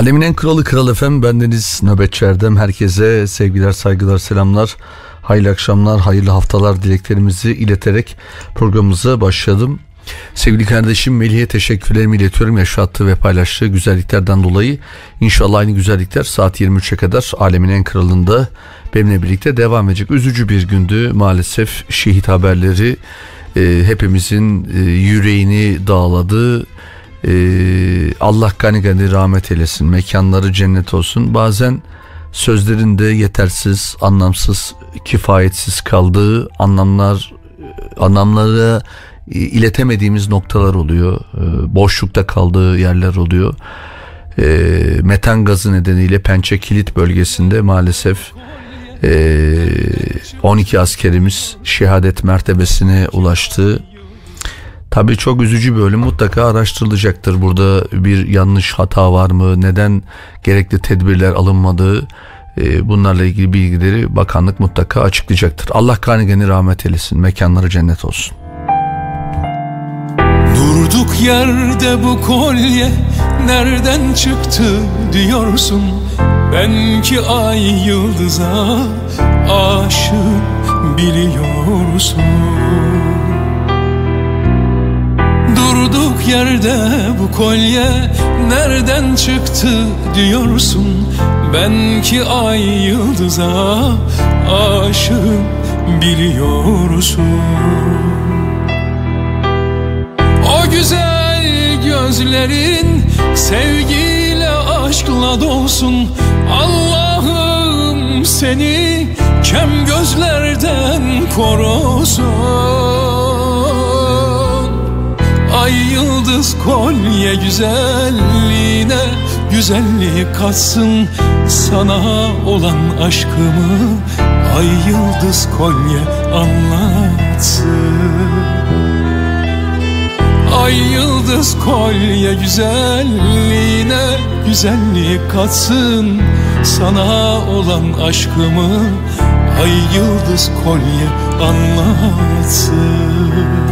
Alemin en kralı kral efem bendeniz Nöbetçi Erdem. Herkese sevgiler, saygılar, selamlar. Hayırlı akşamlar, hayırlı haftalar dileklerimizi ileterek programımıza başladım. Sevgili kardeşim Melih'e teşekkürlerimi iletiyorum yaşattığı ve paylaştığı güzelliklerden dolayı. İnşallah aynı güzellikler saat 23'e kadar alemin en kralında benimle birlikte devam edecek. Üzücü bir gündü maalesef şehit haberleri e, hepimizin e, yüreğini dağladı. E, Allah gani gani rahmet eylesin mekanları cennet olsun. Bazen sözlerinde yetersiz, anlamsız, kifayetsiz kaldığı anlamlar anlamları iletemediğimiz noktalar oluyor. E, boşlukta kaldığı yerler oluyor. E, metan gazı nedeniyle Pençe Kilit bölgesinde maalesef 12 e, askerimiz şehadet mertebesine ulaştı. Tabii çok üzücü bir ölüm mutlaka araştırılacaktır. Burada bir yanlış hata var mı? Neden gerekli tedbirler alınmadığı bunlarla ilgili bilgileri bakanlık mutlaka açıklayacaktır. Allah kanigeni rahmet eylesin. Mekanları cennet olsun. Durduk yerde bu kolye nereden çıktı diyorsun Ben ki ay yıldıza aşık biliyorsun Durduk yerde bu kolye nereden çıktı diyorsun? Ben ki ay yıldıza aşık biliyorsun. Güzel gözlerin sevgiyle aşkla dolsun. Allah'ım seni kem gözlerden korusun Ay yıldız kolye güzelliğine güzellik katsın Sana olan aşkımı. Ay yıldız kolye anlatsın. Ay yıldız kolye güzelliğine güzellik katsın Sana olan aşkımı. Ay yıldız kolye anlatsın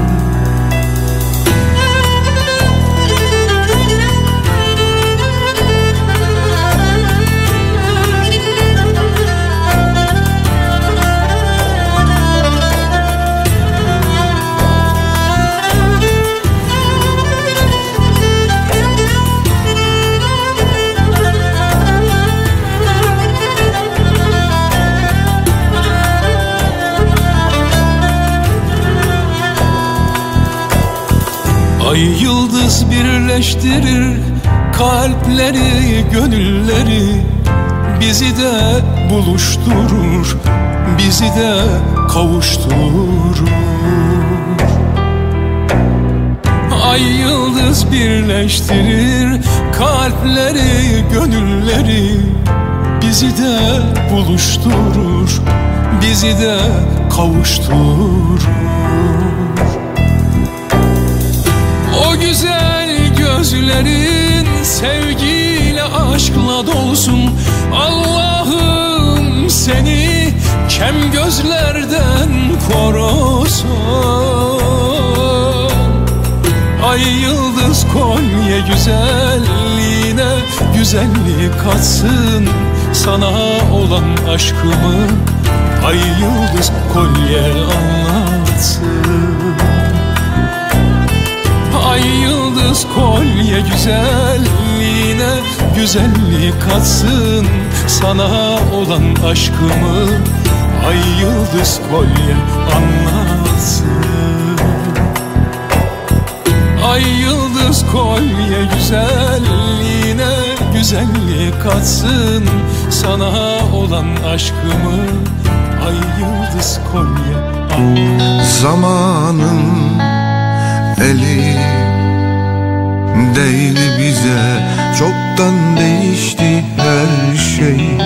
Ay yıldız birleştirir kalpleri, gönülleri. Bizi de buluşturur, bizi de kavuşturur. Ay yıldız birleştirir kalpleri, gönülleri. Bizi de buluşturur, bizi de kavuşturur güzel gözlerin sevgiyle aşkla dolsun. Allah'ım seni kem gözlerden korusun. Ay yıldız kolye güzelliğine güzellik katsın. Sana olan aşkımı ay yıldız kolye anlatsın Ay yıldız kolye güzelliğine güzellik katsın. Sana olan aşkımı ay yıldız kolye anlatsın. Ay yıldız kolye güzelliğine güzellik katsın. Sana olan aşkımı ay yıldız kolye anlatsın. Zamanın eli değil bize. Çoktan değişti her şey.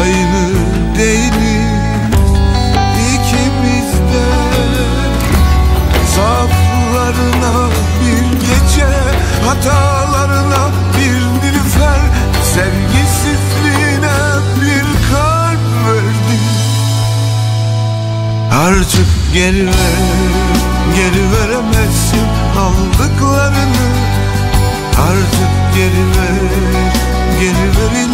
Aynı değiliz ikimiz de. Zaaflarına bir gece hatalarına bir nilüfer. Sevgisizliğine bir kalp verdi. Artık Geri ver, geri veremezsin aldıklarını. Artık geri ver Geri verilmez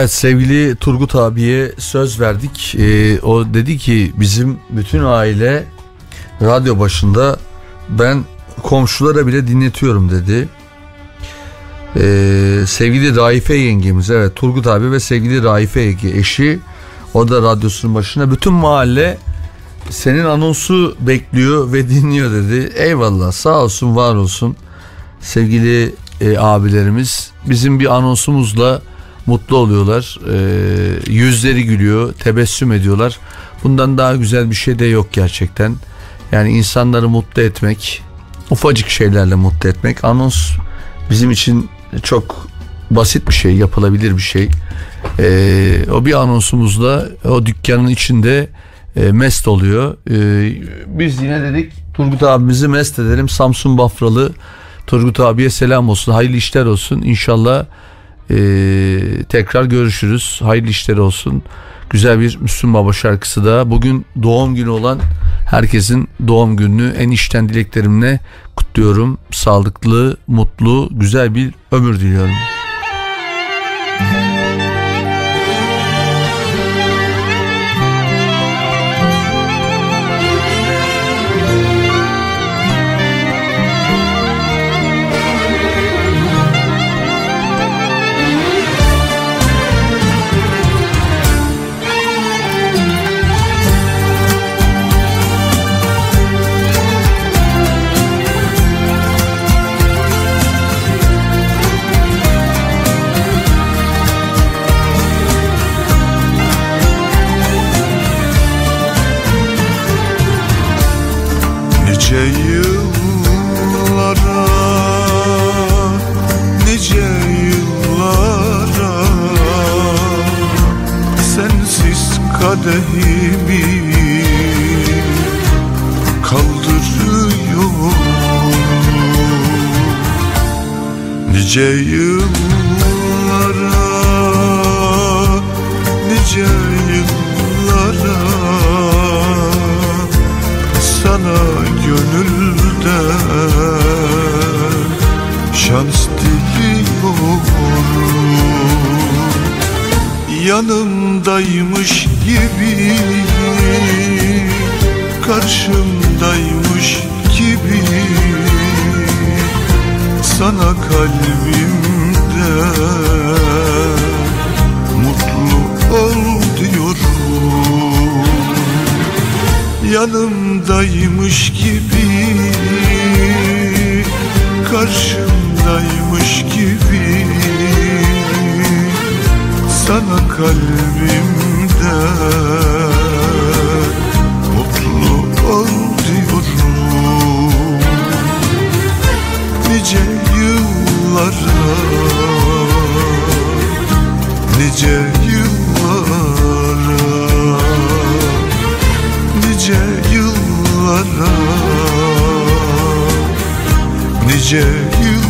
Evet sevgili Turgut abiye söz verdik. Ee, o dedi ki bizim bütün aile radyo başında ben komşulara bile dinletiyorum dedi. Ee, sevgili Raife yengemiz evet Turgut abi ve sevgili Raife yenge eşi o da radyosunun başına bütün mahalle senin anonsu bekliyor ve dinliyor dedi. Eyvallah sağ olsun var olsun sevgili e, abilerimiz bizim bir anonsumuzla mutlu oluyorlar. E, yüzleri gülüyor, tebessüm ediyorlar. Bundan daha güzel bir şey de yok gerçekten. Yani insanları mutlu etmek, ufacık şeylerle mutlu etmek. Anons bizim için çok basit bir şey, yapılabilir bir şey. E, o bir anonsumuzla o dükkanın içinde e, mest oluyor. E, biz yine dedik Turgut abimizi mest edelim. Samsun Bafralı Turgut abiye selam olsun. Hayırlı işler olsun. İnşallah e, tekrar görüşürüz. Hayırlı işler olsun. Güzel bir Müslüm Baba şarkısı da. Bugün doğum günü olan herkesin doğum gününü en içten dileklerimle kutluyorum. Sağlıklı, mutlu, güzel bir ömür diliyorum. Nice yıllara Nice yıllara. Sana gönül şans diliyorum. Yanımdaymış gibi Karşımdaymış Sana kalbimde. Mutlu ol diyorum. Yanımdaymış gibi Karşımdaymış gibi. Sana kalbimde. Mutlu ol diyorum. Nice yıllara Nice yıllara Nice yıllara Nice yıllara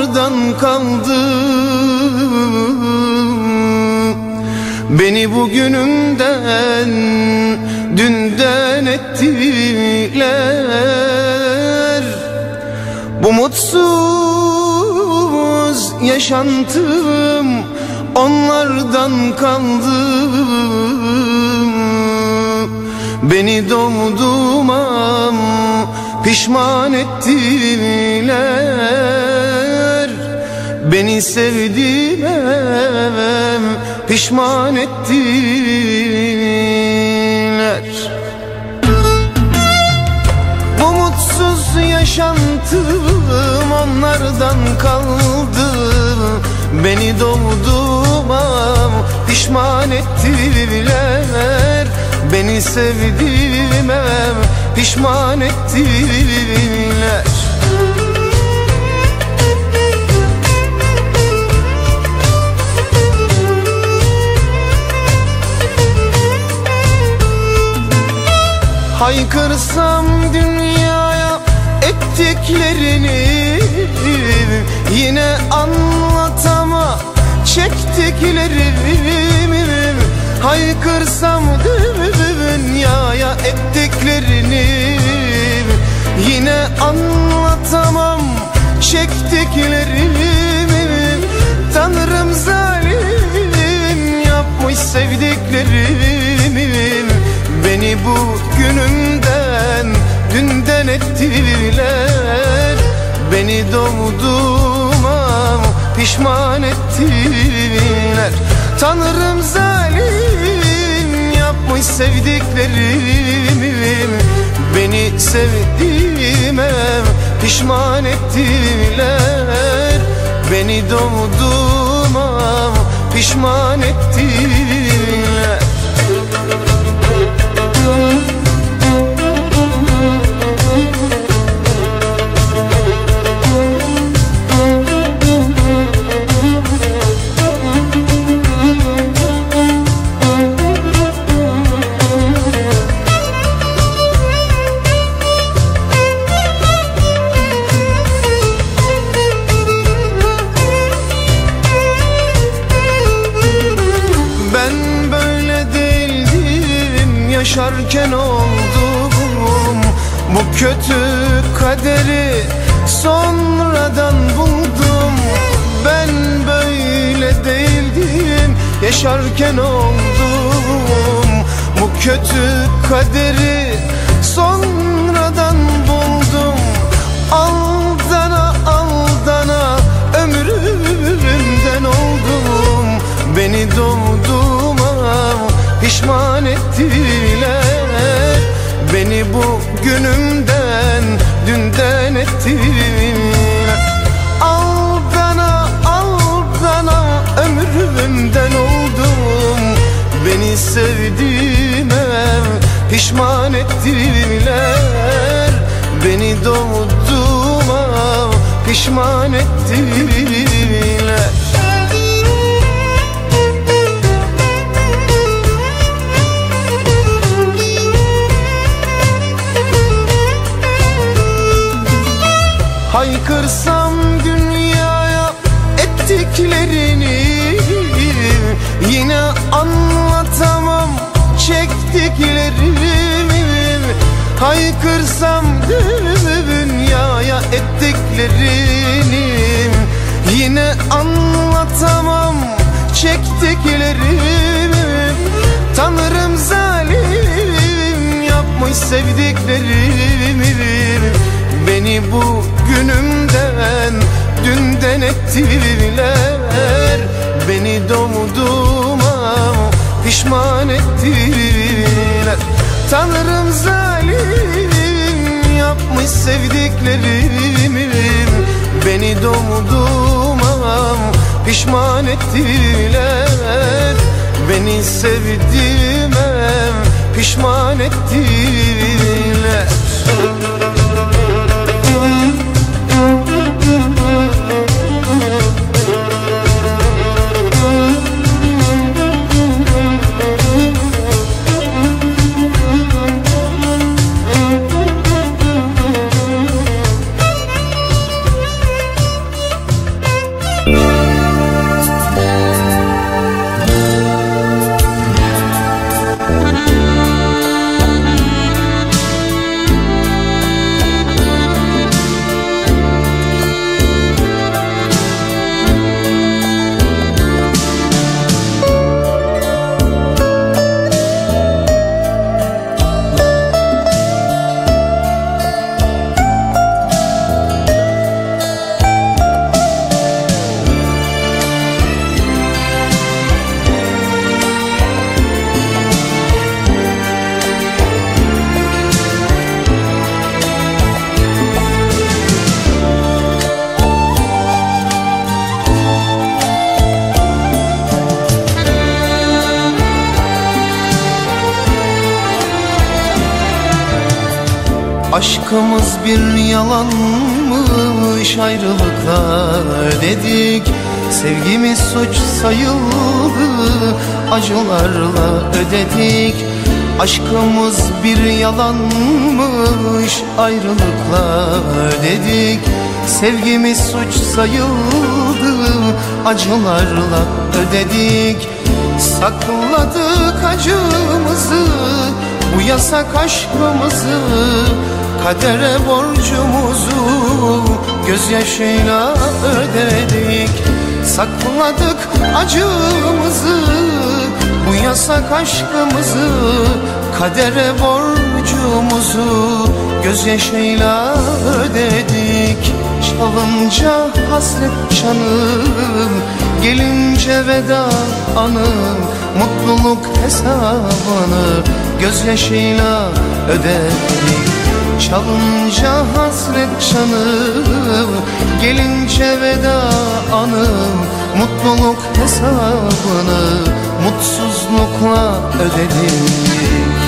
Onlardan kaldı? Beni bugünümden dünden ettiler. Bu mutsuz yaşantım onlardan kaldı. Beni doğduğuma pişman ettiler Beni sevdiler pişman ettiler. Bu mutsuz yaşantım onlardan kaldı. Beni doğduğuma pişman ettiler. Beni sevdiğime pişman ettiler Haykırsam dünyaya ettiklerini Yine anlatama çektiklerimi Haykırsam dünyaya ettiklerini Yine anlatamam. Çektiklerimi Tanrım zalim yapmış sevdiklerimi Beni bu günümden. Dünden ettiler. Beni doğduğuma pişman ettiler. Tanrım zalim yapmış sevdiklerimi. Beni sevdiğime pişman ettiler. Beni doğduğuma pişman ettiler Ben yaşarken oldum. Bu kötü kaderi sonradan buldum. Aldana aldana ömrümden oldum. Beni doğduğuma pişman ettiler. Beni bu günümden dünden ettiler sevdiğime pişman ettiler. Beni doğduğuma pişman ettiler. Haykırsam Haykırsam dünyaya ettiklerini Yine anlatamam çektiklerimi. Tanrım zalim yapmış sevdiklerimi. Beni bu günümden dünden ettiler Beni doğduğuma pişman ettiler Tanrım zalim yapmış sevdiklerimi Beni doğduğuma pişman ettiler. Beni sevdiğime pişman ettiler bir yalanmış ayrılıkla ödedik Sevgimiz suç sayıldı acılarla ödedik. Aşkımız bir yalanmış ayrılıkla ödedik Sevgimiz suç sayıldı acılarla ödedik. Sakladık acımızı bu yasak aşkımızı Kadere borcumuzu gözyaşıyla ödedik. Sakladık acımızı bu yasak aşkımızı. Kadere borcumuzu gözyaşıyla ödedik. Çalınca hasret çanım Gelince veda anım Mutluluk hesabını Gözyaşıyla ödedik Çalınca hasret çanım Gelince veda anım Mutluluk hesabını Mutsuzlukla ödedik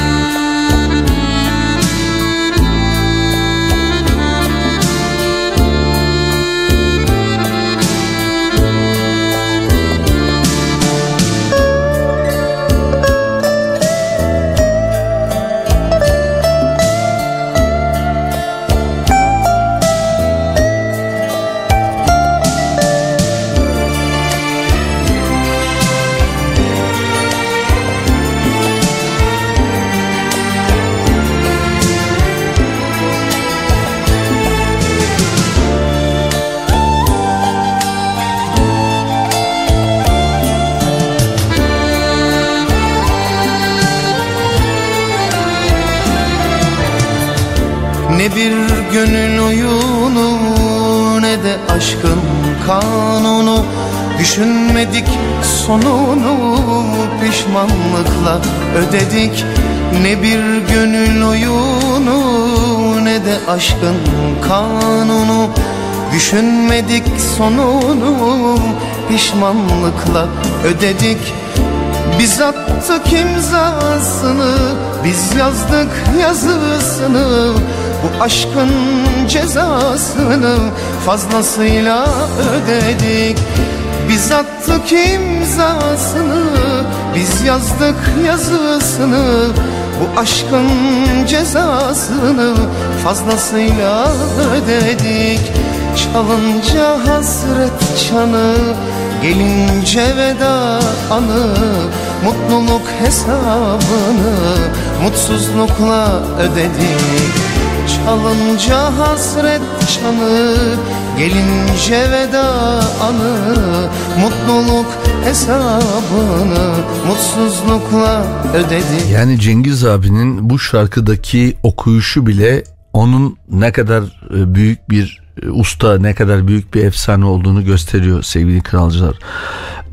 bir gönül oyunu ne de aşkın kanunu. Düşünmedik sonunu pişmanlıkla ödedik. Ne bir gönül oyunu ne de aşkın kanunu. Düşünmedik sonunu pişmanlıkla ödedik. Biz attık imzasını biz yazdık yazısını bu aşkın cezasını fazlasıyla ödedik. Biz attık imzasını Biz yazdık yazısını. Bu aşkın cezasını fazlasıyla ödedik. Çalınca hasret çanı Gelince veda anı. Mutluluk hesabını Mutsuzlukla ödedik Çalınca hasret çanı Gelince veda anı Mutluluk hesabını Mutsuzlukla ödedi Yani Cengiz abinin bu şarkıdaki okuyuşu bile onun ne kadar e, büyük bir e, usta, ne kadar büyük bir efsane olduğunu gösteriyor sevgili kralcılar.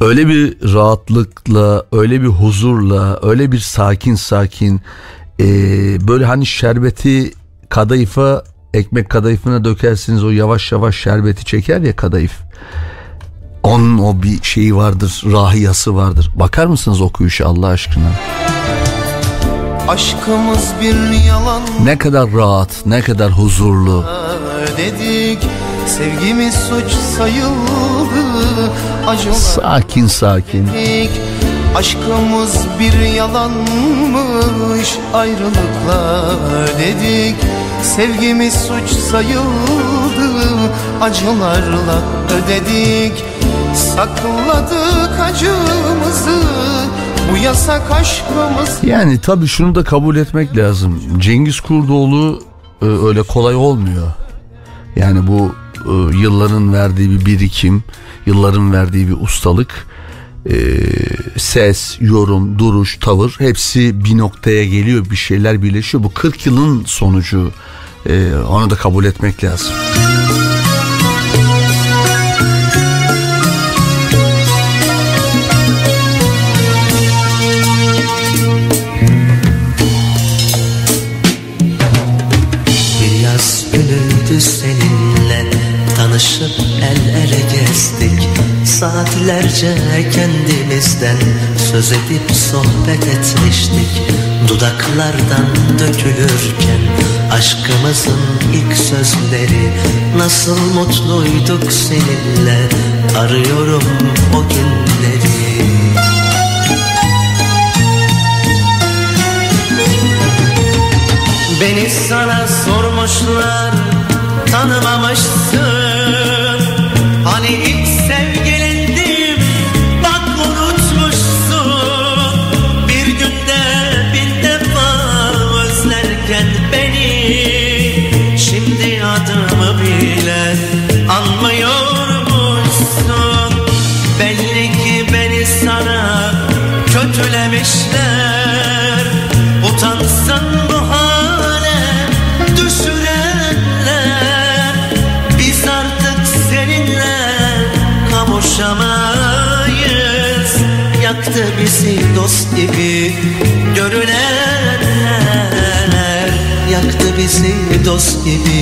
Öyle bir rahatlıkla, öyle bir huzurla, öyle bir sakin sakin, e, böyle hani şerbeti kadayıfa ekmek kadayıfına dökersiniz o yavaş yavaş şerbeti çeker ya kadayıf. Onun o bir şeyi vardır, rahiyası vardır. Bakar mısınız okuyuşa Allah aşkına? Aşkımız bir yalan Ne kadar rahat, ne kadar huzurlu. ödedik Sevgimiz suç sayıldı Acılar Sakin sakin. ödedik Aşkımız bir yalanmış Ayrılıkla ödedik Sevgimiz suç sayıldı Acılarla ödedik Sakladık acımızı Bu yasak aşkımız Yani tabii şunu da kabul etmek lazım. Cengiz Kurdoğlu e, öyle kolay olmuyor. Yani bu e, yılların verdiği bir birikim, yılların verdiği bir ustalık, e, ses, yorum, duruş, tavır hepsi bir noktaya geliyor, bir şeyler birleşiyor. Bu 40 yılın sonucu. E, onu da kabul etmek lazım. Seninle Tanışıp el ele gezdik Saatlerce kendimizden Söz edip sohbet etmiştik. Dudaklardan dökülürken Aşkımızın ilk sözleri Nasıl mutluyduk seninle Arıyorum o günleri. Beni sana sormuşlar Tanımamışsın gibi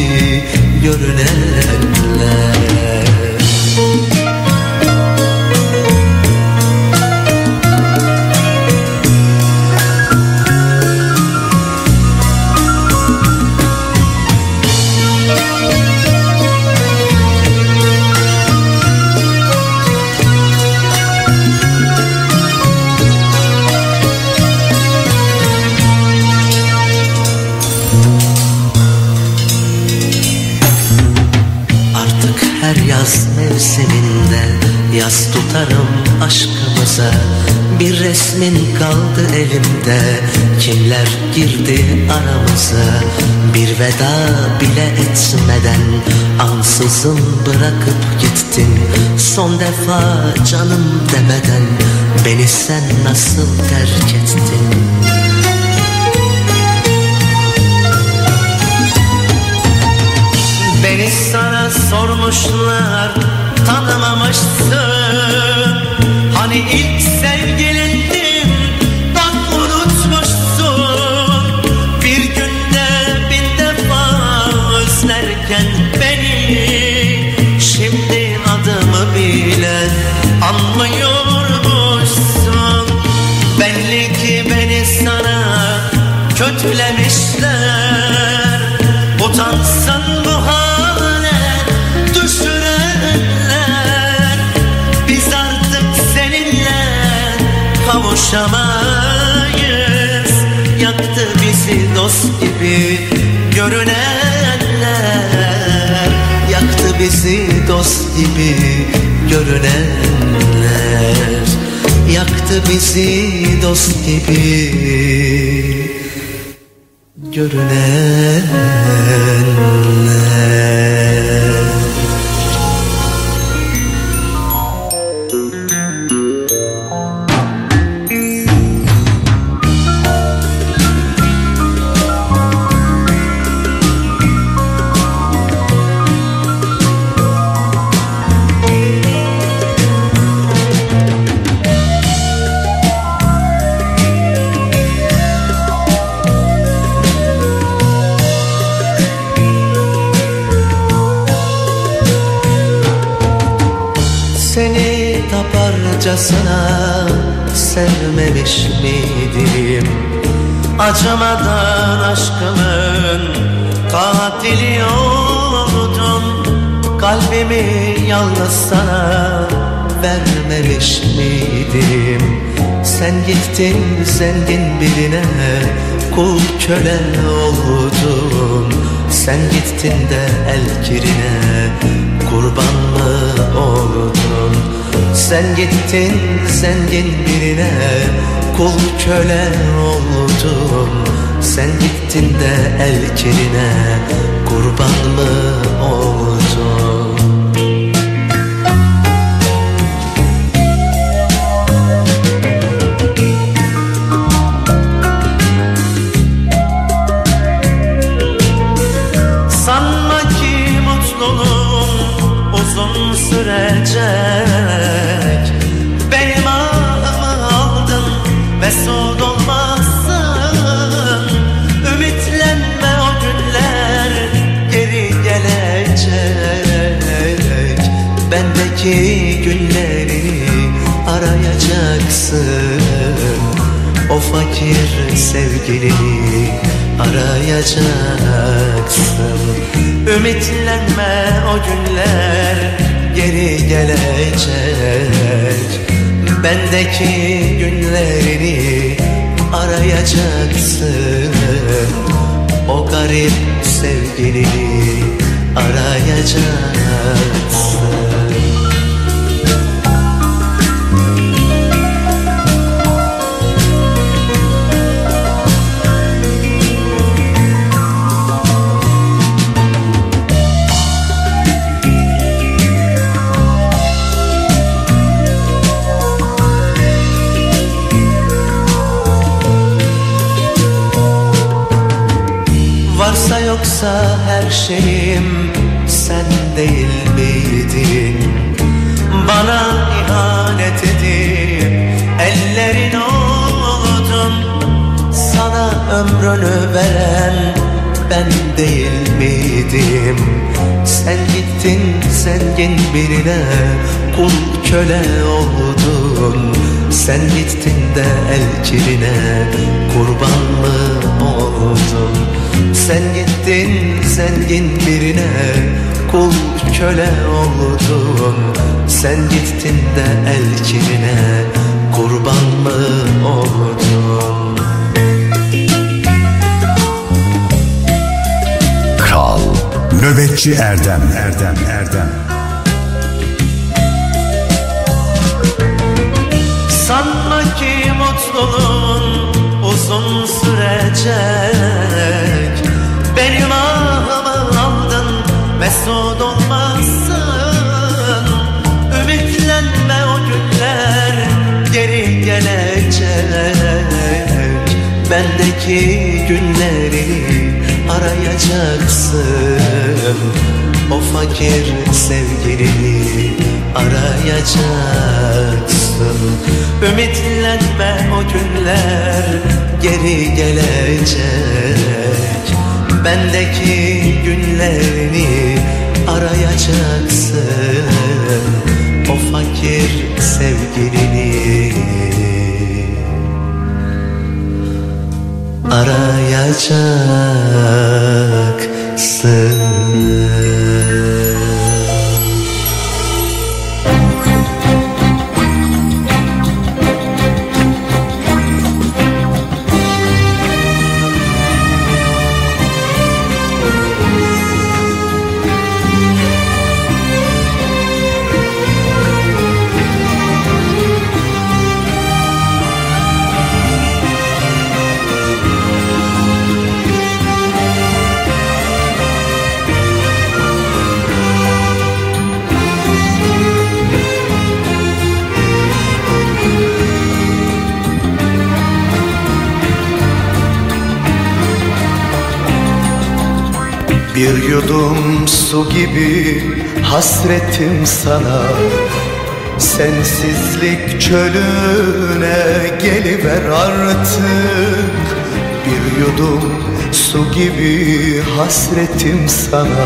elimde Kimler girdi aramıza? Bir veda bile etmeden Ansızın bırakıp gittin. Son defa canım demeden Beni sen nasıl terk ettin? Beni sana sormuşlar tanımamışsın kötülemişler Utansın bu hale düşürenler. Biz artık seninle kavuşamayız. Yaktı bizi dost gibi görünenler. Yaktı bizi dost gibi görünenler. Yaktı bizi dost gibi görünenler gittin zengin birine kul köle oldun. Sen gittin de el kirine kurban mı oldun? Sen gittin zengin birine kul köle oldun. Sen gittin de el kirine kurban mı oldun O fakir sevgilini arayacaksın. Ümitlenme o günler geri gelecek. Bendeki günlerini arayacaksın. O garip sevgilini arayacaksın ömrünü veren ben değil miydim? Sen gittin zengin birine kul köle oldun Sen gittin de el kirine kurban mı oldun? Sen gittin zengin birine kul köle oldun Sen gittin de el kirine kurban mı oldun? Kral Nöbetçi Erdem. Erdem Erdem. Sanma ki mutluluğun uzun sürecek. Benim ahımı aldın mesut olmazsın. Ümitlenme o günler geri gelecek. Bendeki günleri arayacaksın. O fakir sevgilini arayacaksın. Ümitlenme o günler geri gelecek. Bendeki günlerini arayacaksın. O fakir sevgilini arayacaksın yudum su gibi hasretim sana. Sensizlik çölüne geliver artık. Bir yudum su gibi hasretim sana.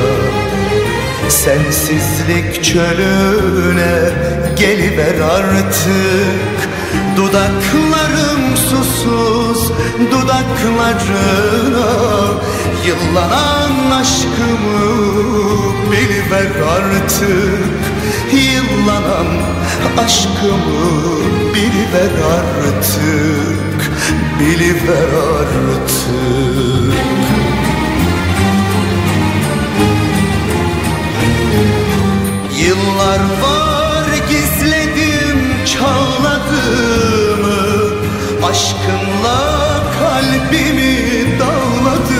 Sensizlik çölüne geliver artık. Dudaklarım susuz dudaklarına Yıllanan aşkımı biliver artık. Yıllanan aşkımı biliver artık. Biliver artık. Yıllar var gizledim çağladığımı Aşkınla kalbimi dağladığımı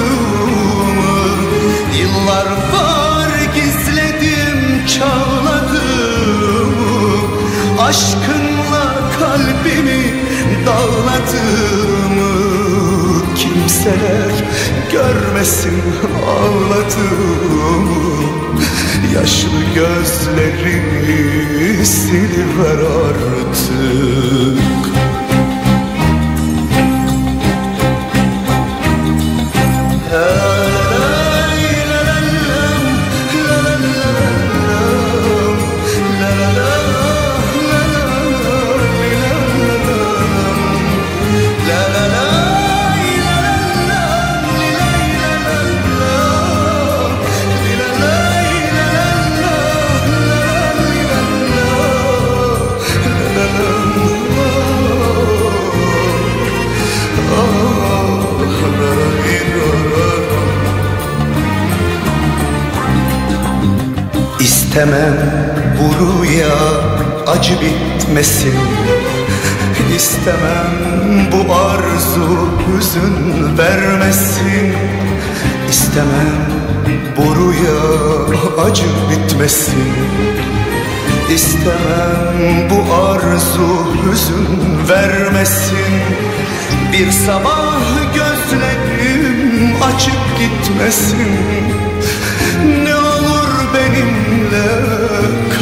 Yıllar var gizledim çağladığımı Aşkınla kalbimi dağladığımı Kimseler görmesin ağladığımı Yaşlı gözlerimi siliver artık İstemem. Buraya acı bitmesin. İstemem bu arzu hüzün vermesin. İstemem buraya acı bitmesin. İstemem bu arzu hüzün vermesin. Bir sabah gözlerim açık gitmesin. Ne olur benimle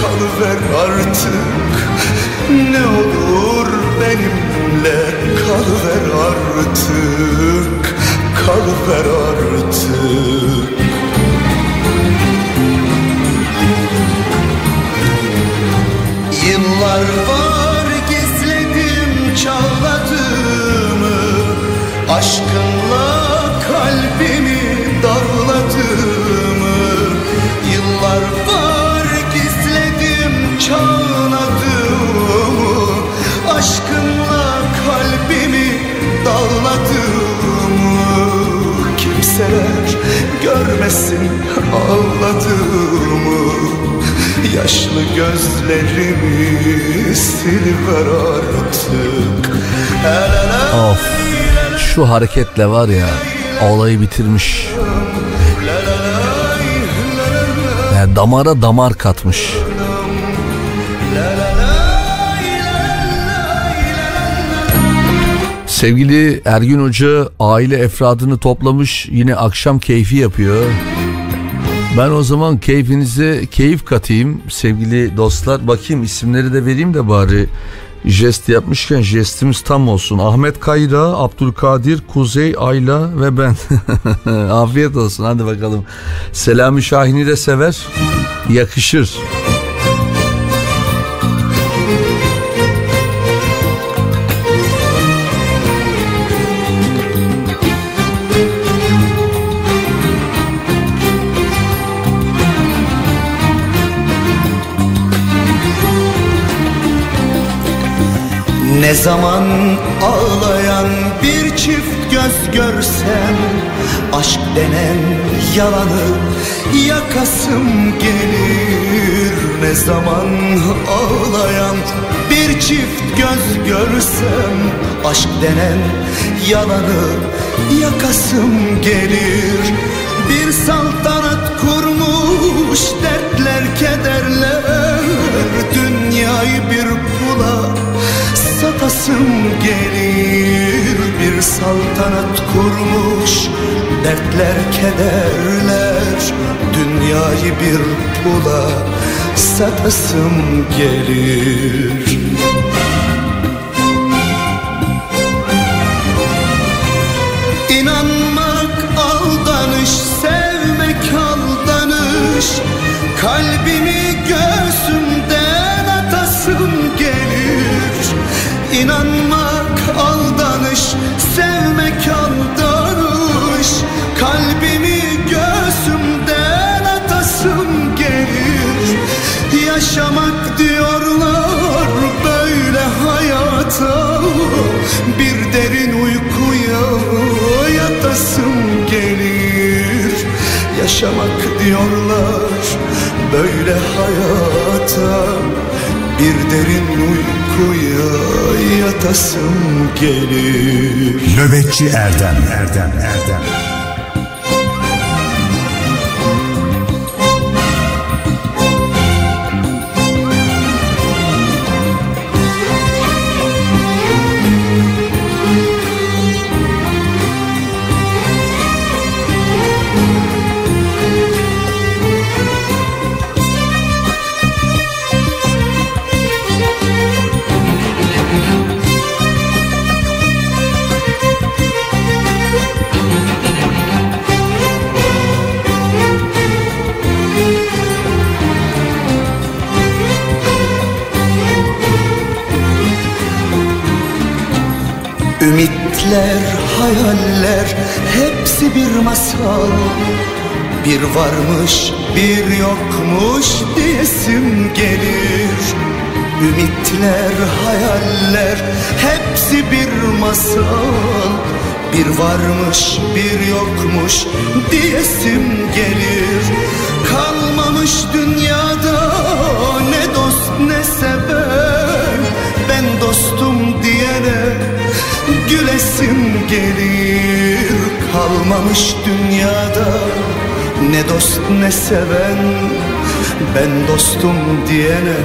kalıver artık. Ne olur benimle kalıver artık. Kalıver artık. Yıllar var gizledim çağladığımı. Aşkınla kalbimi dağladığımı çağladığımı Aşkınla kalbimi dağladığımı Kimseler görmesin ağladığımı Yaşlı gözlerimi siliver artık Of şu hareketle var ya olayı bitirmiş. Yani damara damar katmış. Sevgili Ergün Hoca aile efradını toplamış yine akşam keyfi yapıyor. Ben o zaman keyfinize keyif katayım sevgili dostlar. Bakayım isimleri de vereyim de bari jest yapmışken jestimiz tam olsun. Ahmet Kayra, Abdülkadir, Kuzey, Ayla ve ben. Afiyet olsun hadi bakalım. Selami Şahin'i de sever. Yakışır. Ne zaman ağlayan bir çift göz görsem Aşk denen yalanı yakasım gelir. Ne zaman ağlayan bir çift göz görsem Aşk denen yalanı yakasım gelir. Bir saltanat kurmuş dertler kederler satasım gelir Bir saltanat kurmuş. Dertler kederler Dünyayı bir pula satasım gelir Yaşamak diyorlar. Böyle hayata Bir derin uykuya yatasım gelir. Nöbetçi Erdem Erdem Erdem Ümitler, hayaller hepsi bir masal. Bir varmış bir yokmuş diyesim gelir. Ümitler, hayaller hepsi bir masal. Bir varmış bir yokmuş diyesim gelir. Kalmamış dünyada Kalmamış dünyada ne dost ne seven Ben dostum diyene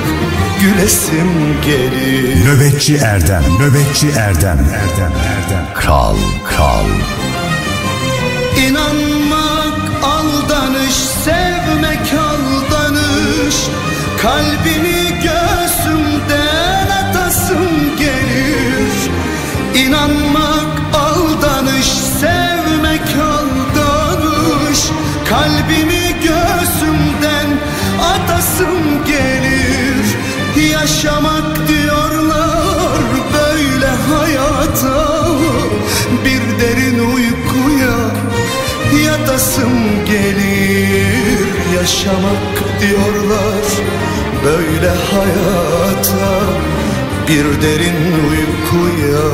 gülesim gelir Nöbetçi Erdem, Nöbetçi Erdem, Erdem, Erdem. Kral, kral. İnanmak aldanış, sevmek aldanış Kalbimi Yaşamak diyorlar böyle hayata. Bir derin uykuya yatasım gelir. Yaşamak diyorlar böyle hayata. Bir derin uykuya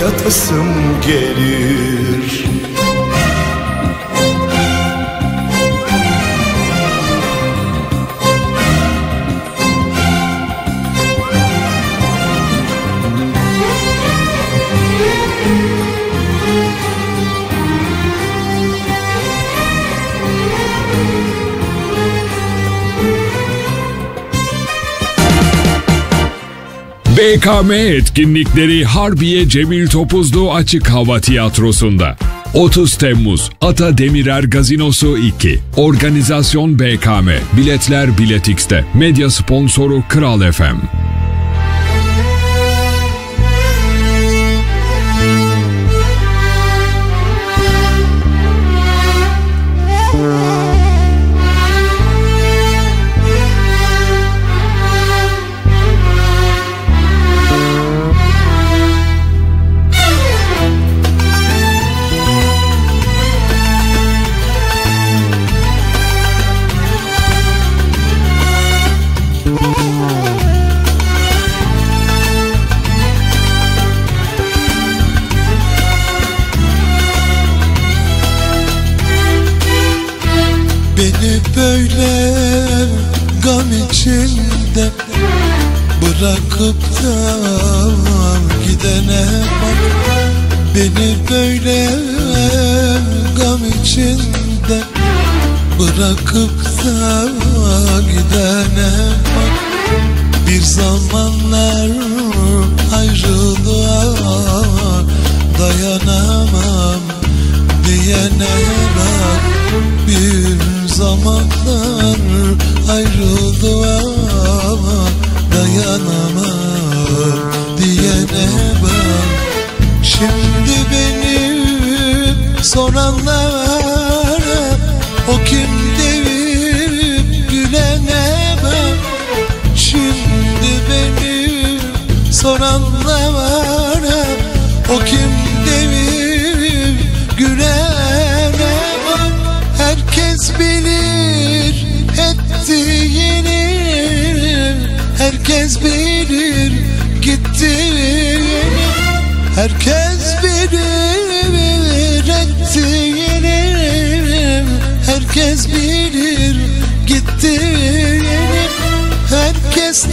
yatasım gelir BKM etkinlikleri Harbiye Cemil Topuzlu Açık Hava Tiyatrosu'nda. 30 Temmuz Ata Demirer Gazinosu 2 Organizasyon BKM Biletler Biletix'te Medya sponsoru Kral FM Bırakıp da gidene bak. Beni böyle gam içinde Bırakıp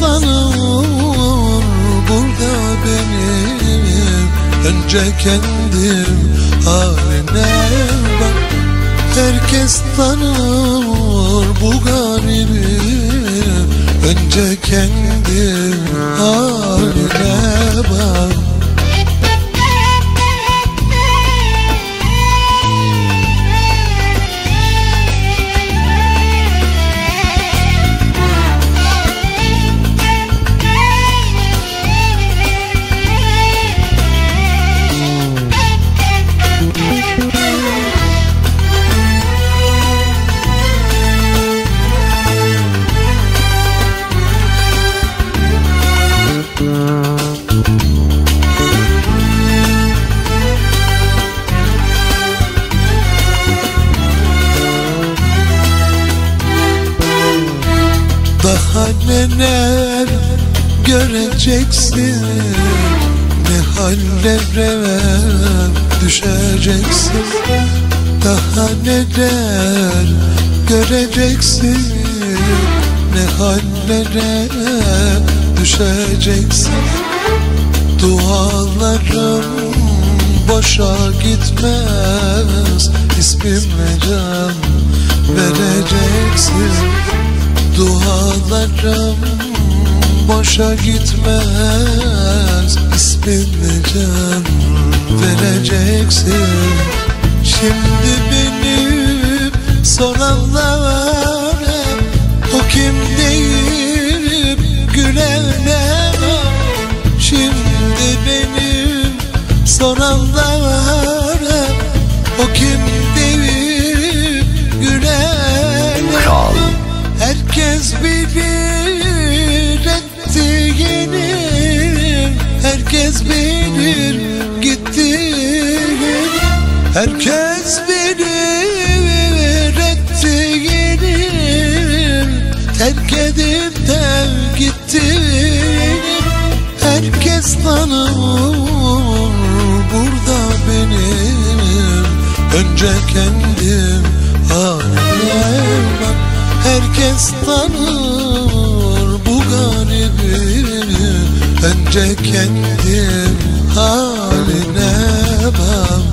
Tanır burada benim. Önce kendim haline bak. Herkes tanır bu garibi Önce kendim haline bak Hallere düşeceksin. Daha neler göreceksin? Ne hallere düşeceksin? Dualarım boşa gitmez. İsmimle can vereceksin. Dualarım boşa gitmez İsmimle can vereceksin. Şimdi benim soranlar O kim deyip gülene Herkes bilir gittiğini Herkes bilir ettiğini Terk edip de gittiğini. Herkes tanır burada benim Önce kendim bak Herkes tanır Önce kendim haline bak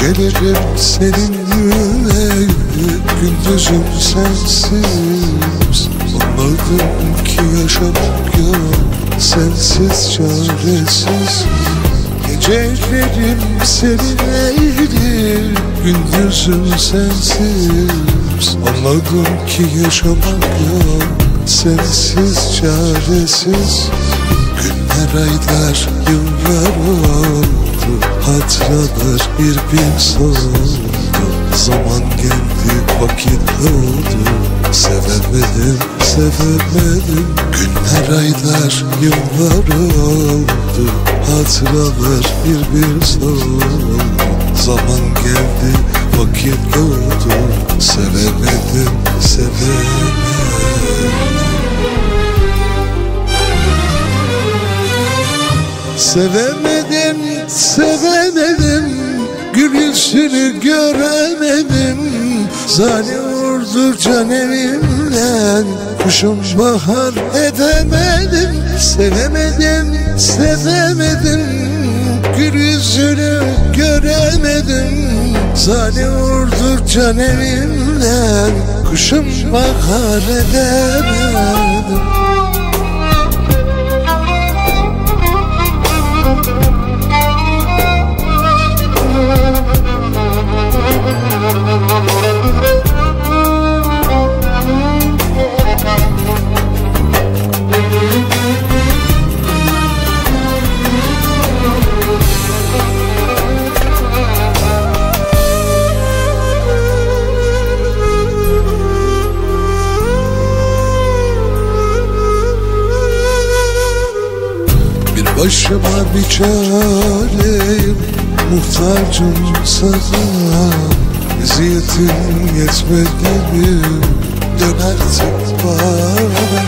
Gecelerim seninle Gündüzüm sensiz. Anladım ki yaşamak yok Sensiz çaresiz. Gecelerim seninleydi Gündüzüm sensiz. Anladım ki yaşamak yok Sensiz çaresiz Günler aylar yıllar oldu. Hatıralar bir bir soldu. Zaman geldi vakit oldu. Sevemedim sevemedim. Günler aylar yıllar oldu. Hatıralar bir bir soldu. Zaman geldi vakit oldu. Sevemedim sevemedim Sevemedim, sevemedim Gül yüzünü göremedim. Zalim vurdu can evimden Kuşum bahar edemedim. Sevemedim, sevemedim Gül yüzünü göremedim. Zalim vurdu can evimden Kuşum bahar edemedim başıma bir çareyim Muhtacım sana Eziyetin yetmedi Dön artık bana.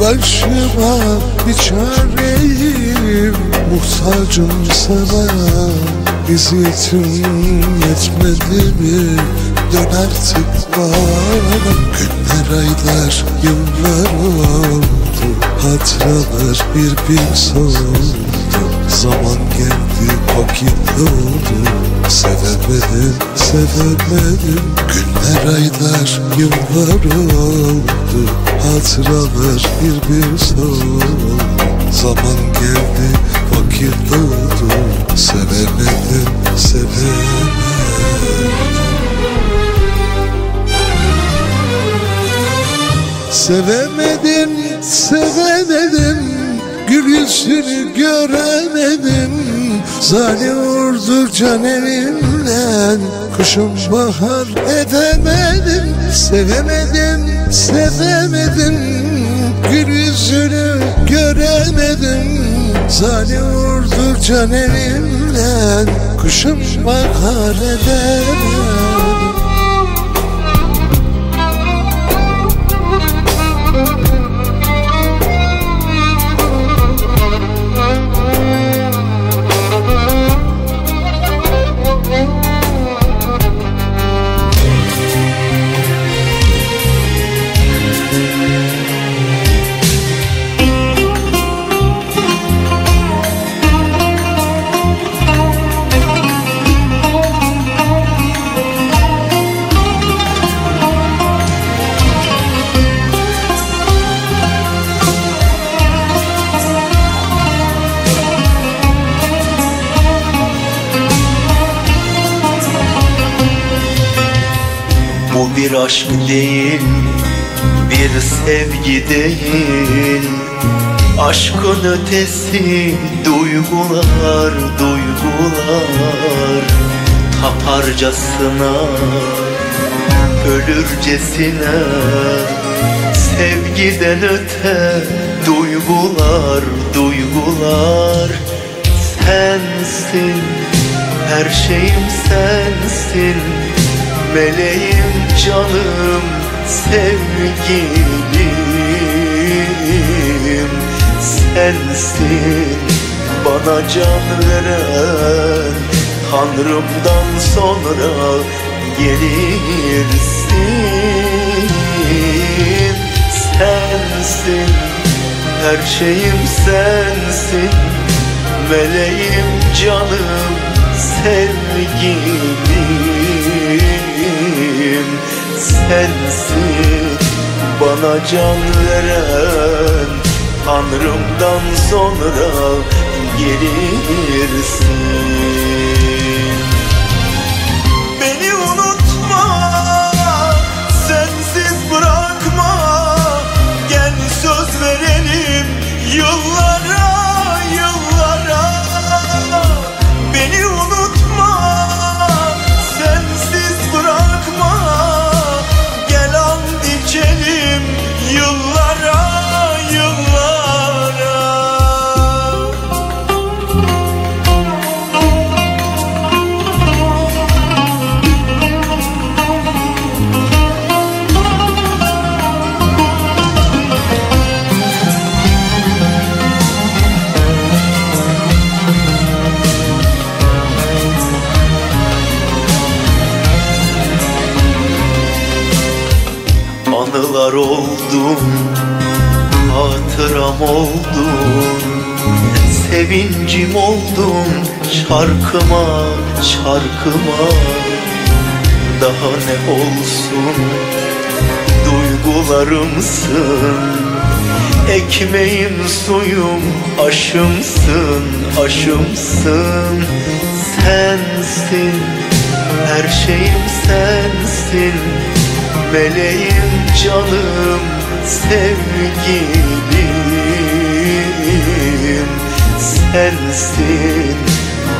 Başıma bir çareyim Muhtacım sana Eziyetin yetmedi mi Dön artık bana. Günler aylar yıllar oldu Hatıralar bir bir soldu Zaman geldi vakit doğdu Sevemedim, sevemedim. Günler, aylar, yıllar oldu. Hatıralar bir bir soldu Zaman geldi vakit doğdu Sevemedim, sevemedim Sevemedim, sevemedim Gül yüzünü göremedim. Zalim vurdu can elimden Kuşum bahar edemedim. Sevemedim, sevemedim Gül yüzünü göremedim. Zalim vurdu can elimden Kuşum bahar edemedim bir aşk değil, bir sevgi değil. Aşkın ötesi duygular, duygular. Taparcasına, ölürcesine Sevgiden öte duygular, duygular. Sensin, her şeyim sensin Meleğim canım sevgilim. Sensin bana can veren Tanrımdan sonra gelirsin Sensin her şeyim sensin. Meleğim canım sevgilim Sensin bana can veren. Tanrımdan sonra gelirsin oldun, hatıram oldun Sevincim oldun şarkıma, şarkıma. Daha ne olsun, duygularımsın Ekmeğim, suyum, aşımsın, aşımsın. Sensin, her şeyim sensin Meleğim canım sevgilim. Sensin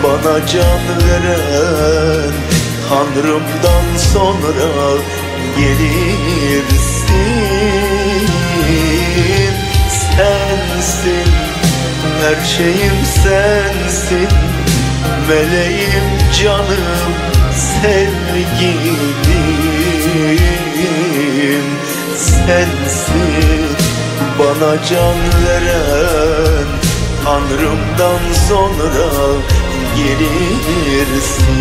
bana can veren. Tanrımdan sonra gelirsin. Sensin her şeyim sensin. Meleğim canım sevgilim Sensin. Bana can veren Tanrımdan sonra gelirsin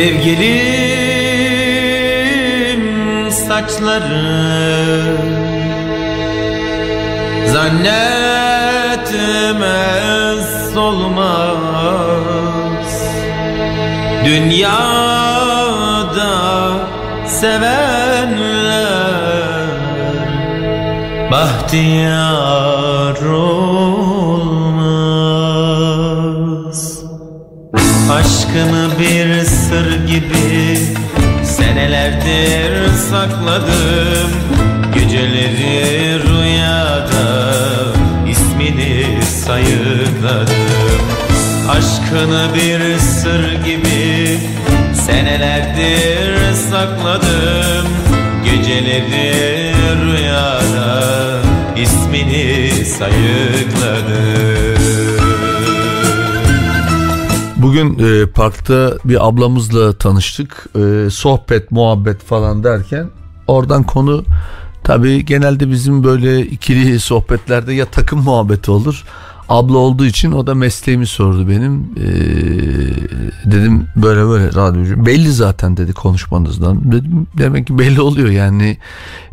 Sevgilim saçları Zannetmez olmaz. Dünyada sevenler Bahtiyar sakladım. Geceleri rüyada ismini sayıkladım. Aşkını bir sır gibi senelerdir sakladım. Geceleri rüyada ismini sayıkladım Bugün e, parkta bir ablamızla tanıştık. E, sohbet, muhabbet falan derken oradan konu tabii genelde bizim böyle ikili sohbetlerde ya takım muhabbeti olur. Abla olduğu için o da mesleğimi sordu benim. Ee, dedim böyle böyle radyocu. Belli zaten dedi konuşmanızdan. Dedim demek ki belli oluyor yani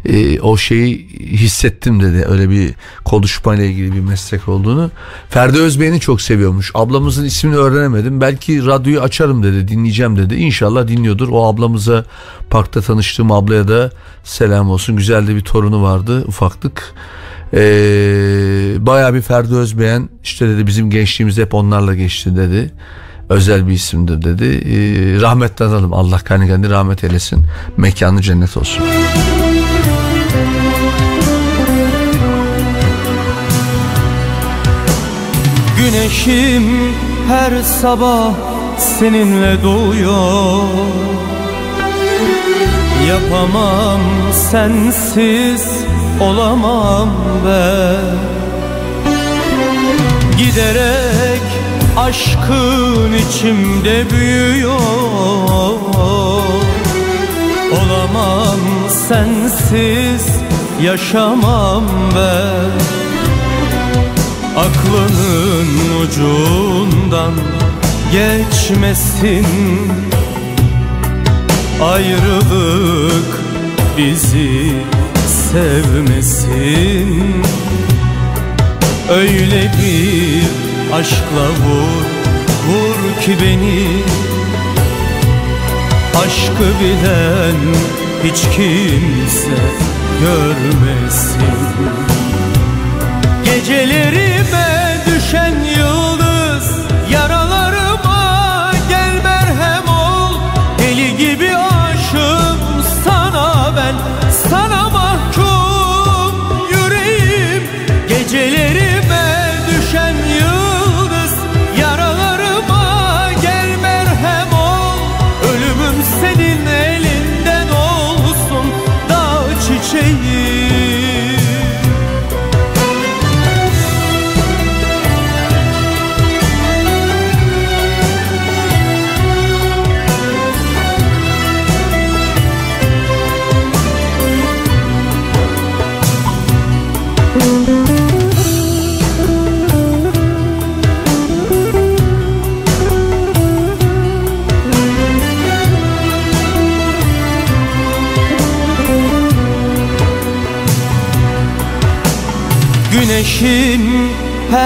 e, o şeyi hissettim dedi. Öyle bir konuşmayla ilgili bir meslek olduğunu. Ferdi Özbey'ini çok seviyormuş. Ablamızın ismini öğrenemedim. Belki radyoyu açarım dedi. Dinleyeceğim dedi. İnşallah dinliyordur. O ablamıza parkta tanıştığım ablaya da selam olsun. Güzel de bir torunu vardı ufaklık. Ee, bayağı bir Ferdi Özbeğen işte dedi bizim gençliğimiz hep onlarla geçti dedi. Özel bir isimdir dedi. Ee, rahmetle analım. Allah kendi rahmet eylesin. Mekanı cennet olsun. Güneşim her sabah seninle doğuyor Yapamam sensiz olamam ben. Giderek aşkın içimde büyüyor. Olamam sensiz yaşamam ben. Aklının ucundan geçmesin Ayrılık bizi sevmesin. Öyle bir aşkla vur, vur ki beni. Aşkı bilen hiç kimse görmesin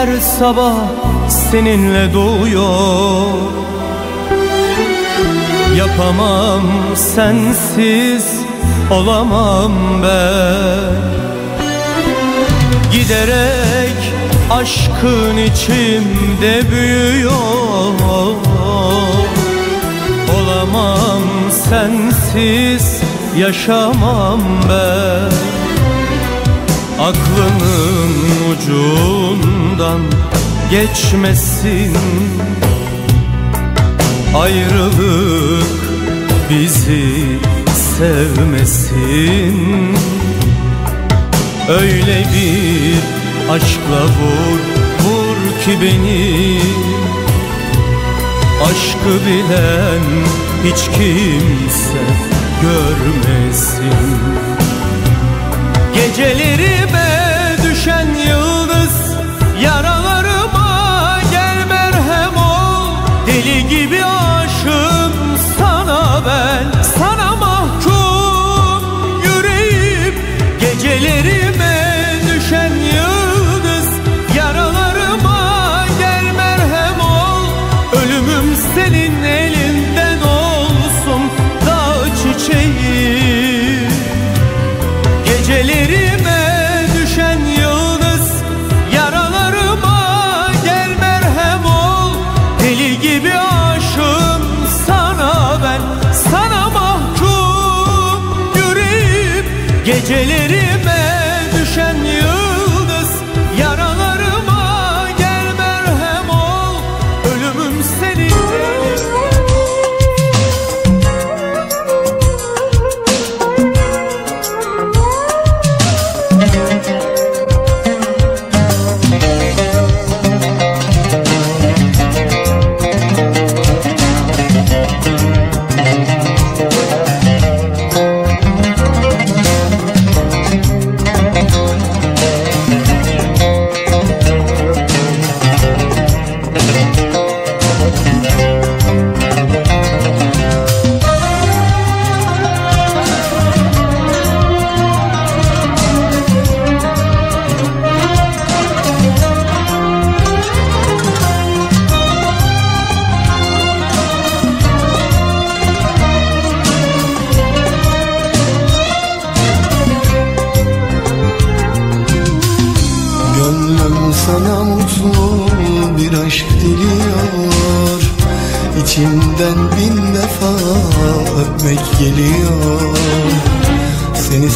her sabah seninle doğuyor. Yapamam sensiz olamam ben. Giderek aşkın içimde büyüyor. Olamam sensiz yaşamam ben Aklının ucundan geçmesin. Ayrılık bizi sevmesin. Öyle bir aşkla vur, vur ki beni. Aşkı bilen hiç kimse görmesin Gecelerime düşen yıldız Yaralarıma gel merhem ol. Deli gibi aşığım sana ben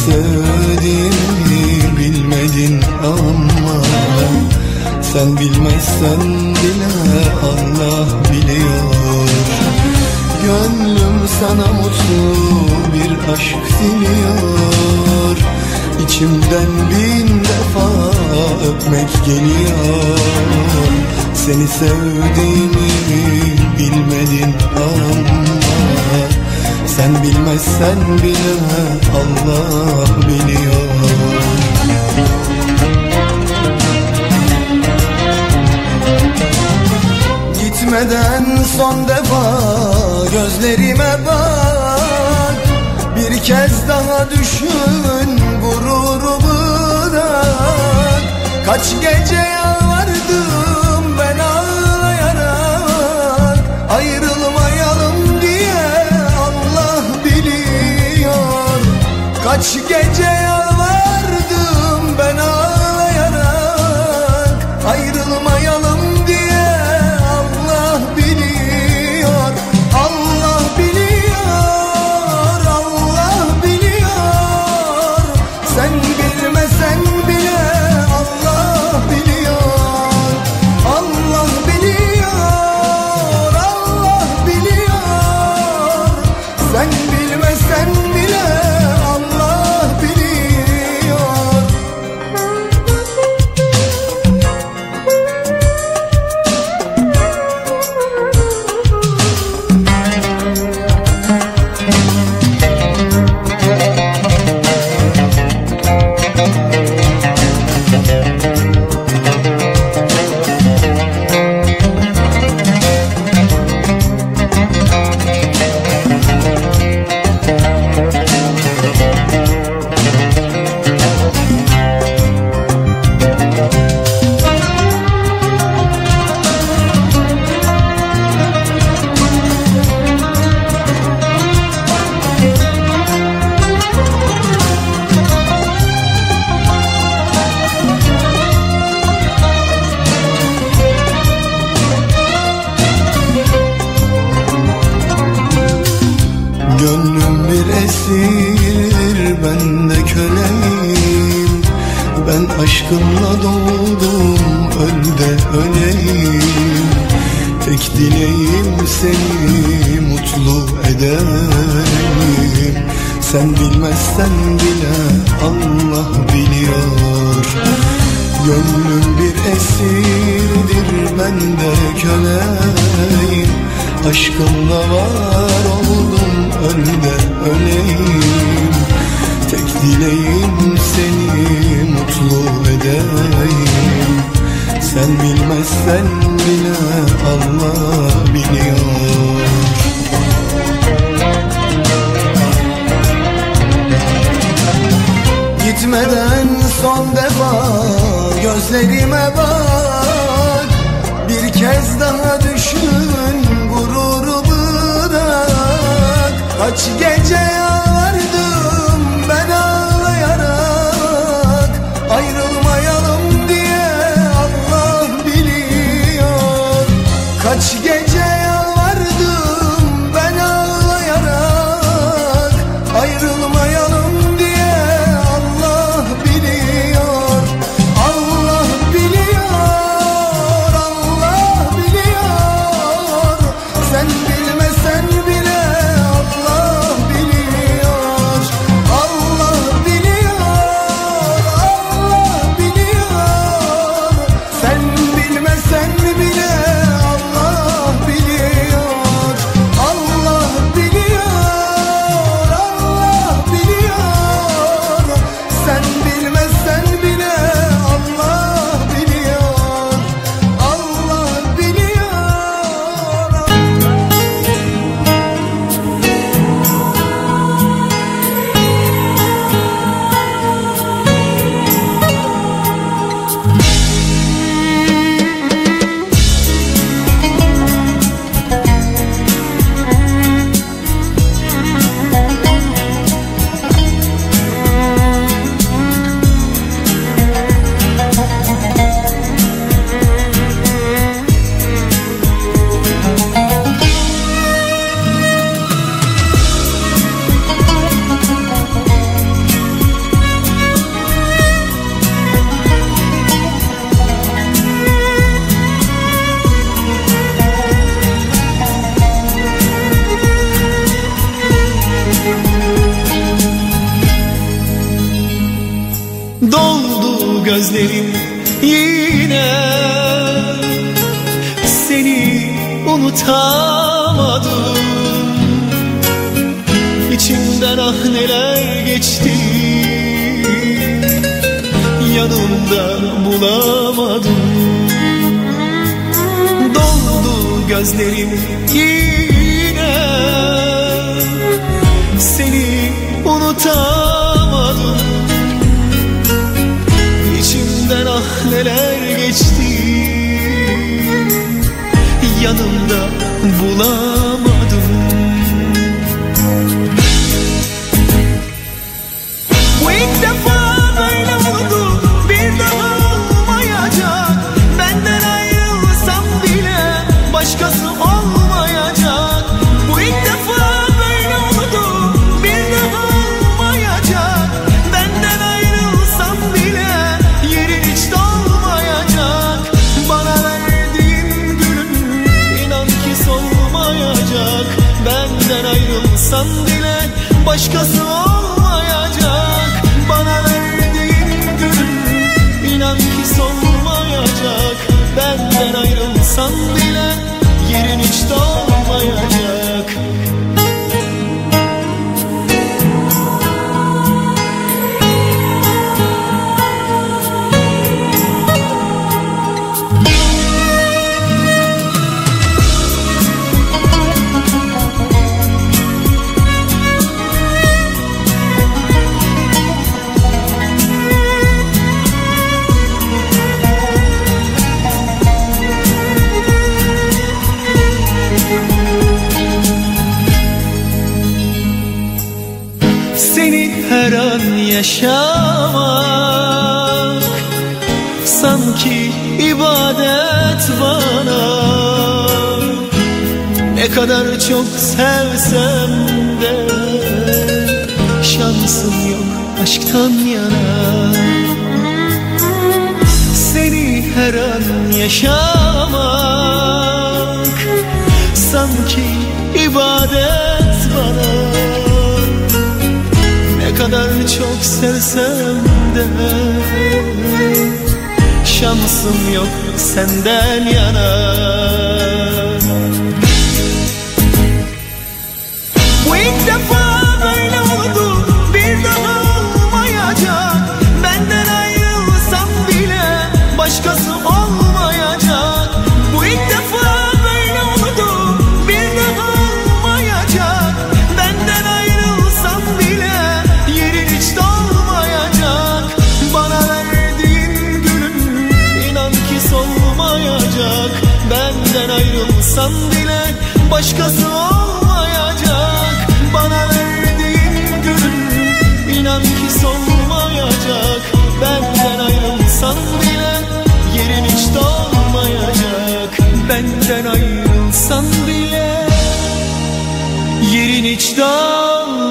sevdiğimi bilmedin ama Sen bilmezsen bile Allah biliyor. Gönlüm sana mutlu bir aşk diliyor. İçimden bin defa öpmek geliyor. Seni sevdiğimi bilmedin ama sen bilmezsen bile Allah biliyor. Gitmeden son defa gözlerime bak. Bir kez daha düşün gururumu bırak Kaç gece yalvardım ben Aç gece yalan şansım yok senden yana. Bu ilk defa Olsan bile başkası olmayacak. Bana verdiğin gönül inan ki solmayacak. Benden ayrılsan bile yerin hiç dolmayacak. Benden ayrılsan bile yerin hiç dolmayacak.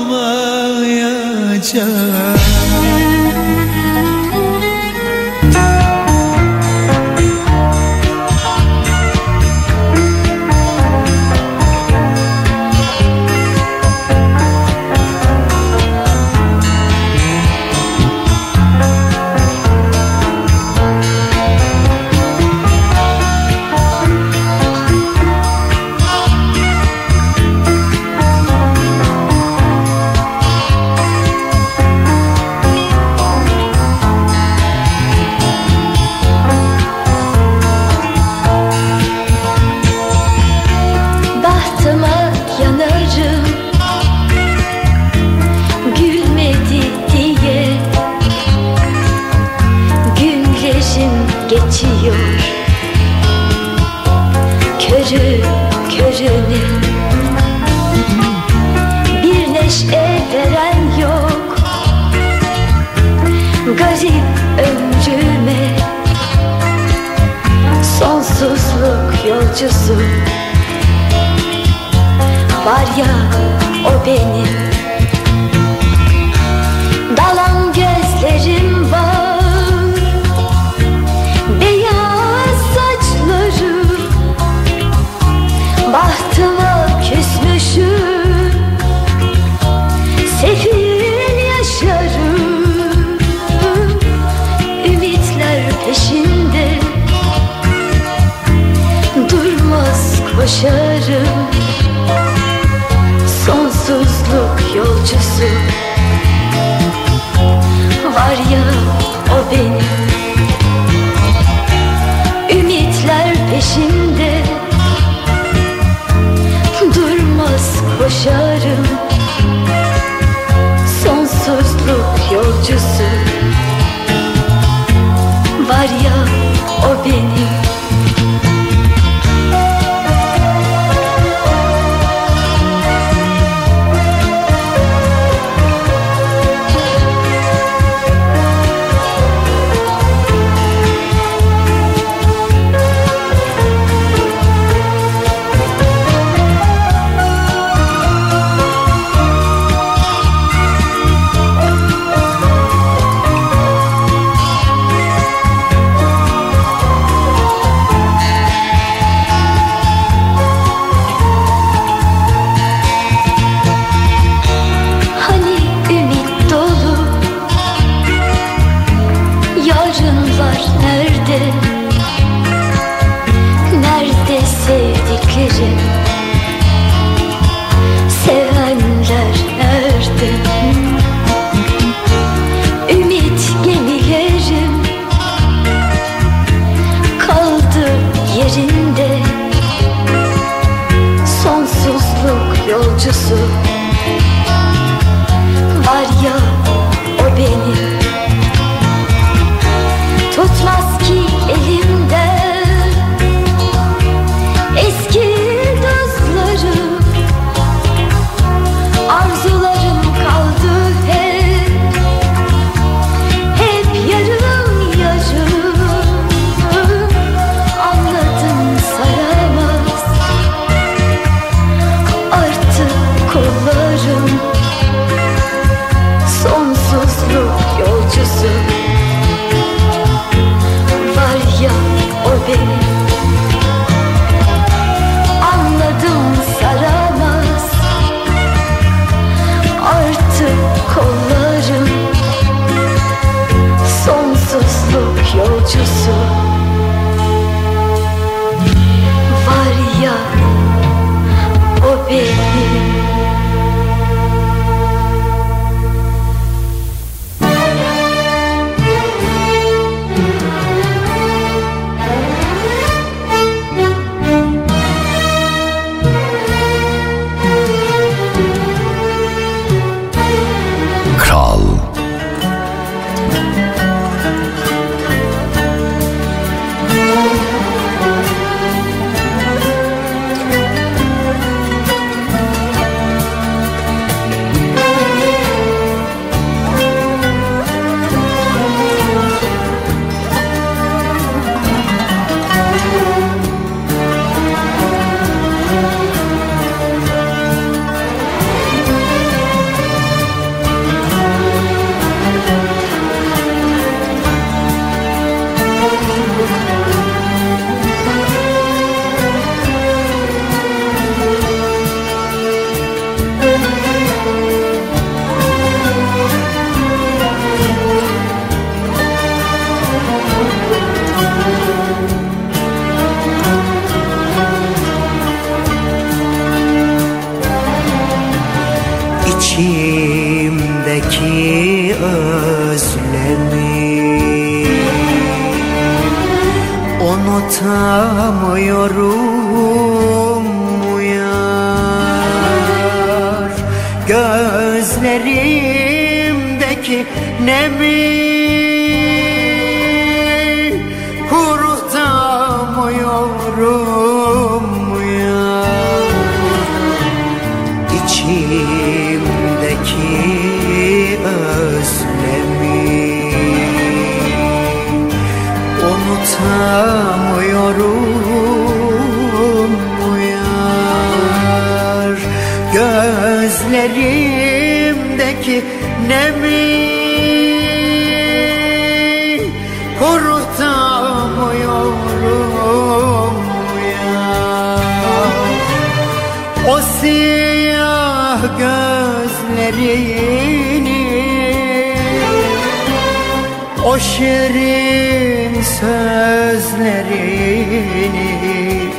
elini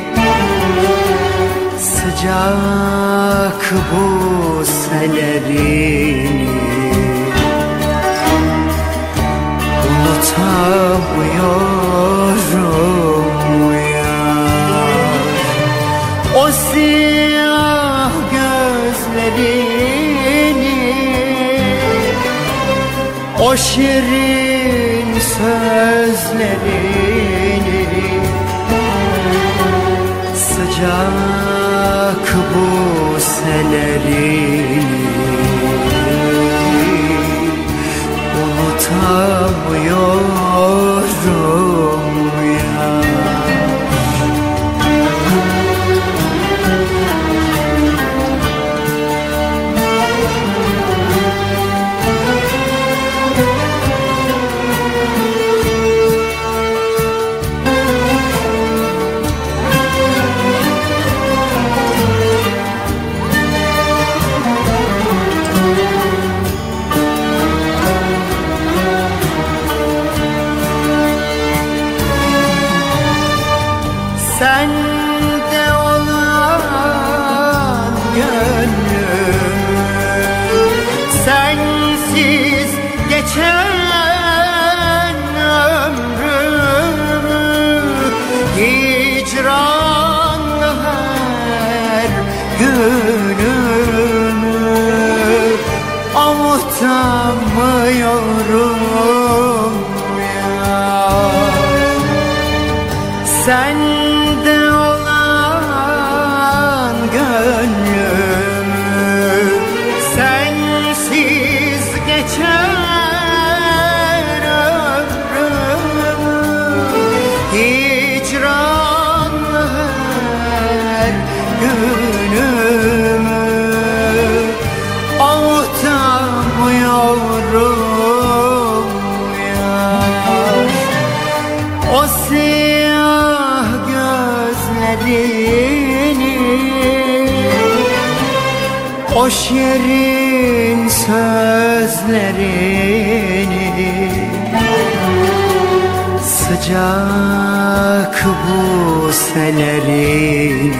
Sıcak bu selerini Unutamıyorum ya. O siyah gözlerini O şirin sözlerini olacak bu senelerin Unutar keselerini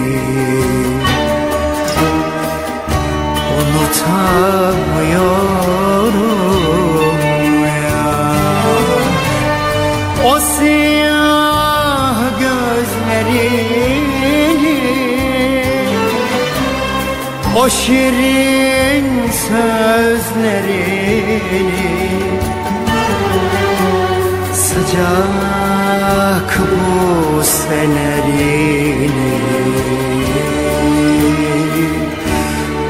Unutamıyorum ya. O siyah gözlerini O şirin sözlerini Sıcak yaz fenerini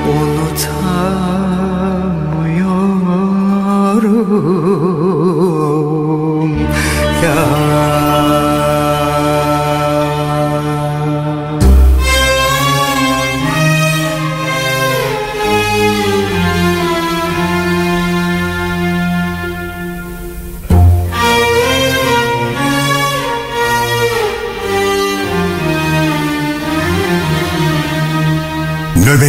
unutamıyorum.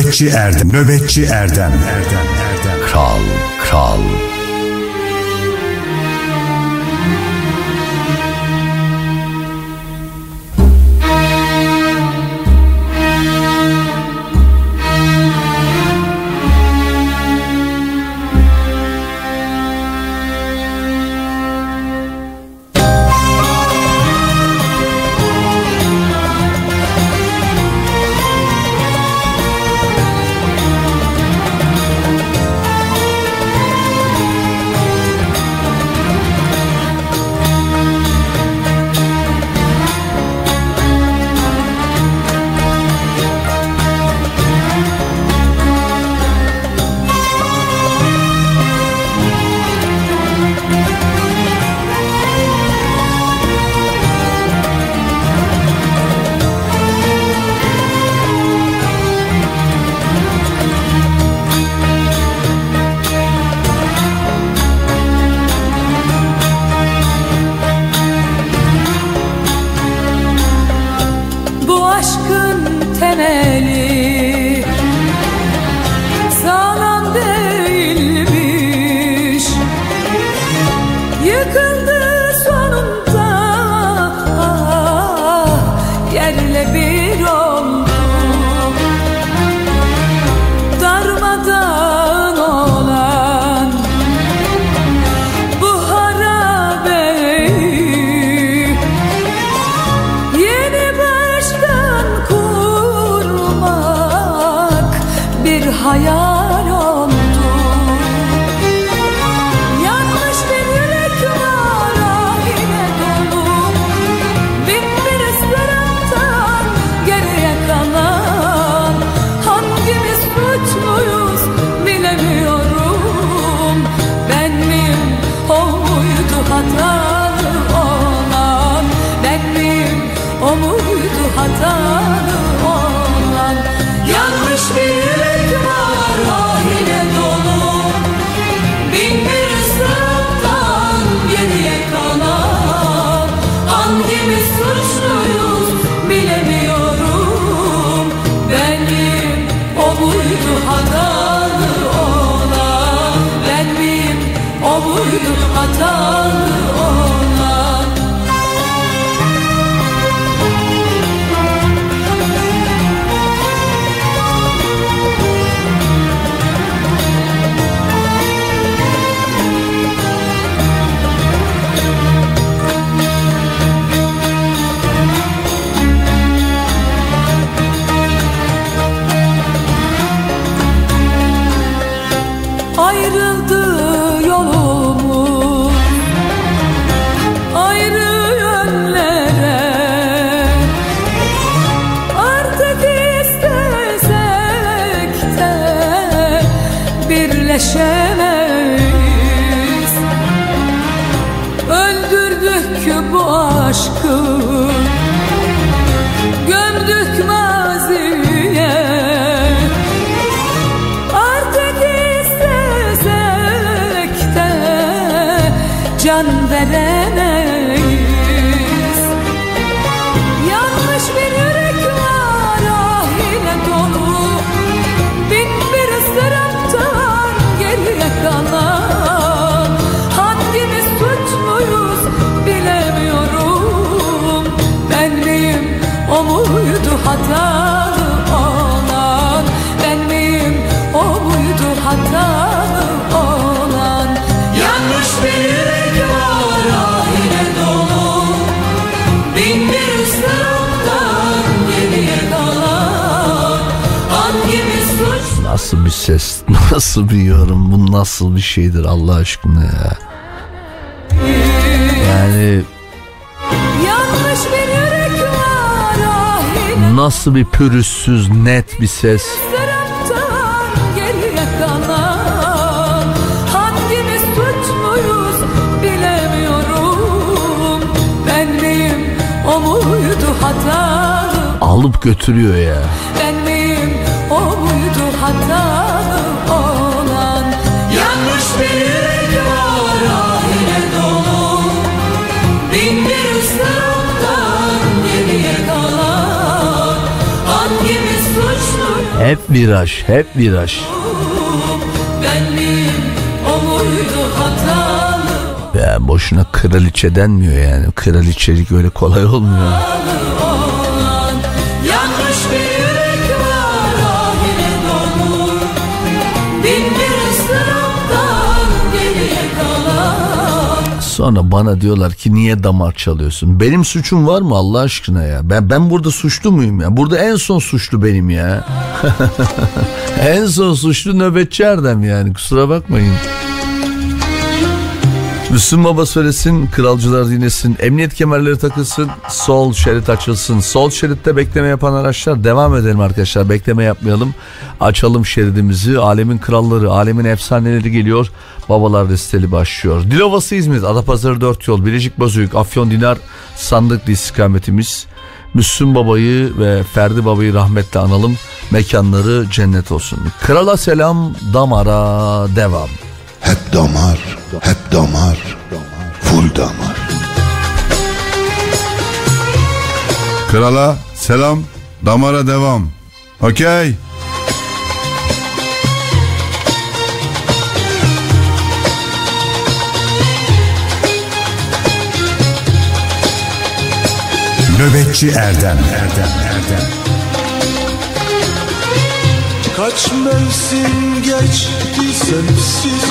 Nöbetçi Erdem. Nöbetçi Erdem. Erdem. Erdem. Kral. Kral. O muydu hatalı olan Ben miyim? O muydu hatalı olan? Yanmış bir yürek var ah yine dolu. Bin bir ıstıraptan geriye kalan. Hangimiz suç? Nasıl bir ses, nasıl bir yorum, bu nasıl bir şeydir Allah aşkına ya. Yani nasıl bir pürüzsüz, net bir ses. kalan miyim Alıp götürüyor ya. Ben miyim o muydu hatalı Hep viraj, hep viraj. Ya boşuna kraliçe denmiyor yani. Kraliçelik öyle kolay olmuyor. Sonra bana diyorlar ki niye damar çalıyorsun? Benim suçum var mı Allah aşkına ya? Ben ben burada suçlu muyum ya? Burada en son suçlu benim ya. en son suçlu nöbetçi Erdem yani kusura bakmayın. Müslüm Baba söylesin, kralcılar dinlesin, emniyet kemerleri takılsın, sol şerit açılsın. Sol şeritte bekleme yapan araçlar devam edelim arkadaşlar. Bekleme yapmayalım. Açalım şeridimizi. Alemin kralları, alemin efsaneleri geliyor. Babalar listeli başlıyor. Dilovası İzmir, Adapazarı 4 yol, Bilecik Bozüyük, Afyon Dinar, Sandıklı istikametimiz. Müslüm Baba'yı ve Ferdi Baba'yı rahmetle analım. Mekanları cennet olsun. Krala selam, damara devam. Hep damar, hep damar, full damar. Krala selam, damara devam. Okey. Nöbetçi Erdem Erdem Erdem Kaç mevsim geçti sensiz.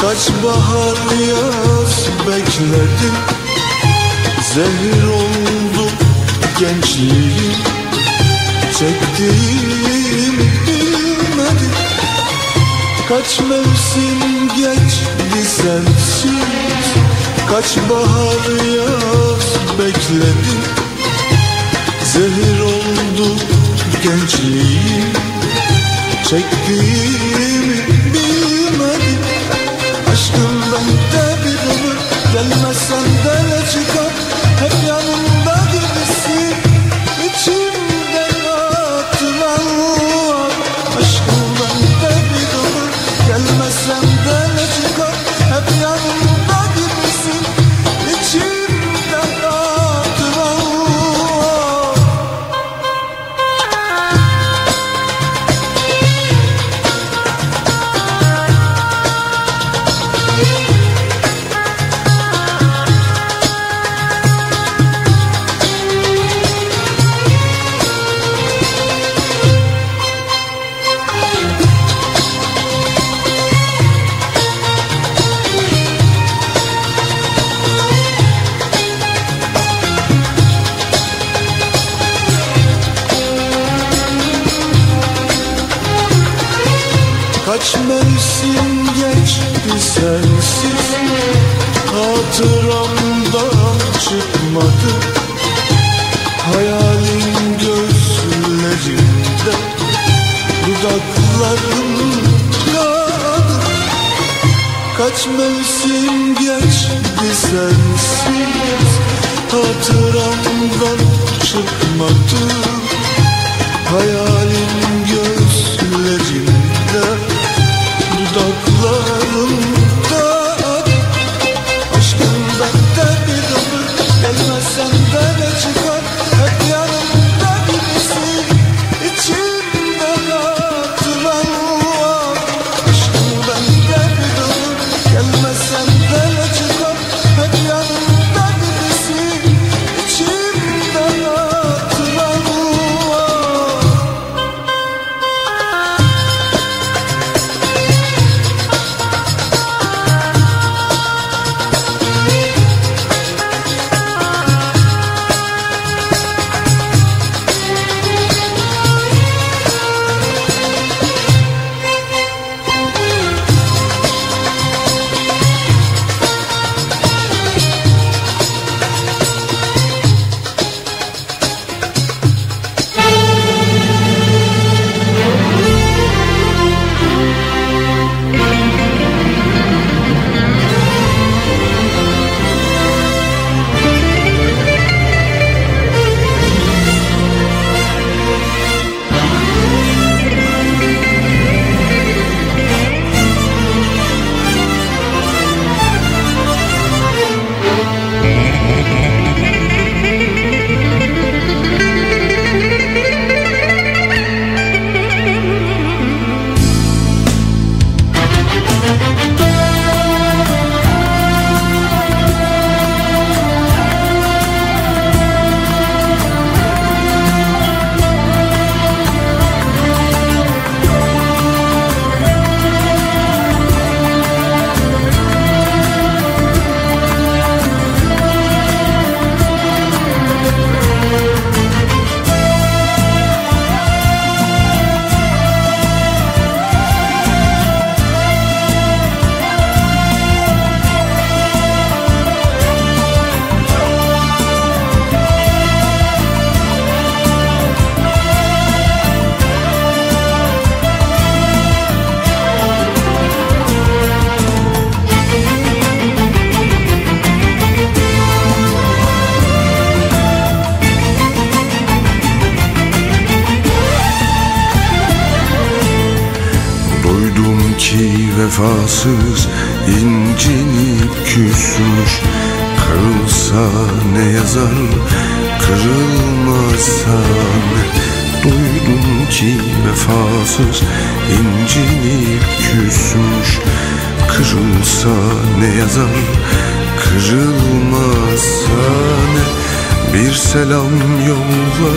Kaç bahar yaz bekledim Zehir oldu gençliğim Çektiğim bilmedim Kaç mevsim geçti sensiz. Kaç bahar yaz bekledim Zehir oldu gençliğim Çektiğimi bilmedim Aşkından da bir ömür Gelmezsen de ne çıkar. Hep yanımda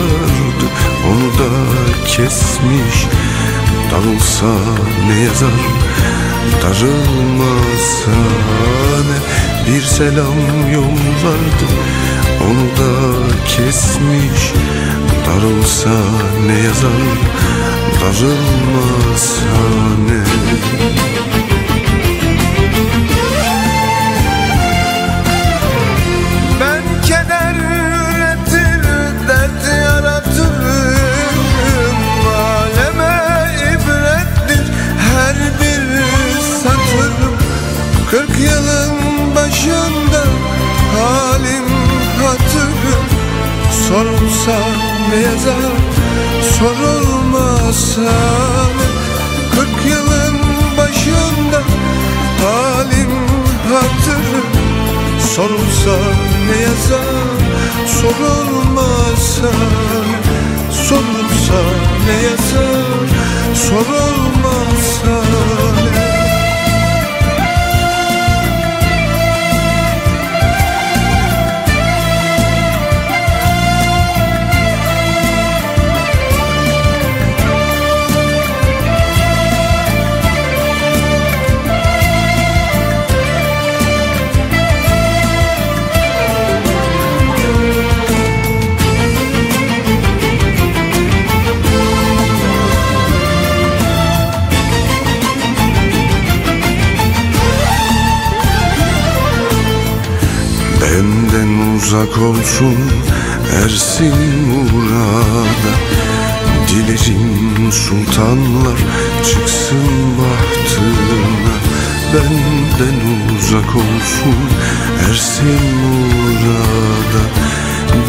yollardı onu da kesmiş. Darılsa ne yazar Darılmazsa ne? Bir selam yollardı Onu da kesmiş. Darılsa ne yazar Darılmazsa ne? Ben Sorulmazsa ne? Kırk yılın başında halim hatırım Sorulsa ne yazar? Sorulmazsa Sorulsa ne yazar? Sorulmazsa uzak olsun ersin murada. Dilerim sultanlar çıksın bahtına. Benden uzak olsun ersin murada.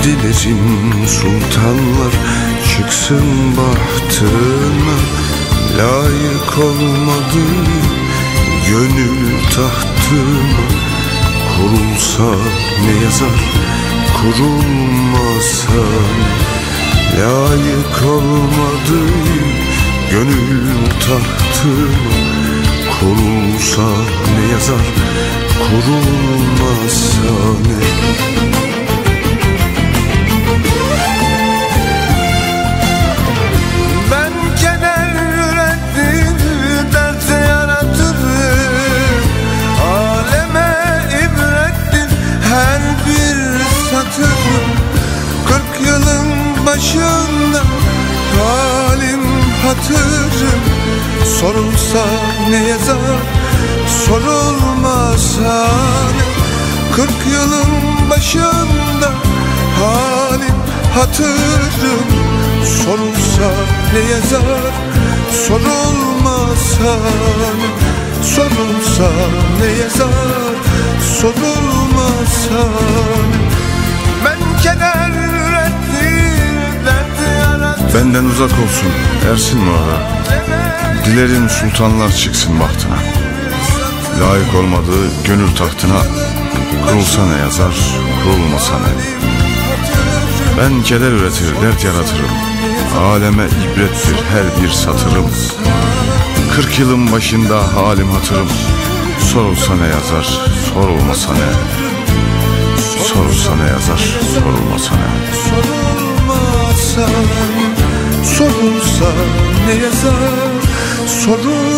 Dilerim sultanlar çıksın bahtına. Layık olmadı gönül tahtına Kurulsa ne yazar kurulmasa Layık olmadı gönül tahtına Kurulsa ne yazar kurulmasa ne başında halim hatırım. Sorulsa ne yazar, sorulmasa ne? Kırk yılın başında halim hatırım. Sorulsa ne yazar sorulmasa ne? Sorulsa ne yazar sorulmasa ne? Ben yarattım Benden uzak olsun Ersin Muhar'a Dilerim sultanlar çıksın bahtına. Layık olmadığı gönül tahtına Kurulsa ne yazar kurulmasa ne Ben keder üretir dert yaratırım. Aleme ibrettir her bir satırım. Kırk yılın başında halim hatırım. Sorulsa ne yazar sorulmasa ne? Sorulsa ne yazar sorulmasa ne? Sorulmasa Sorulsa ne yazar? Sorulmasa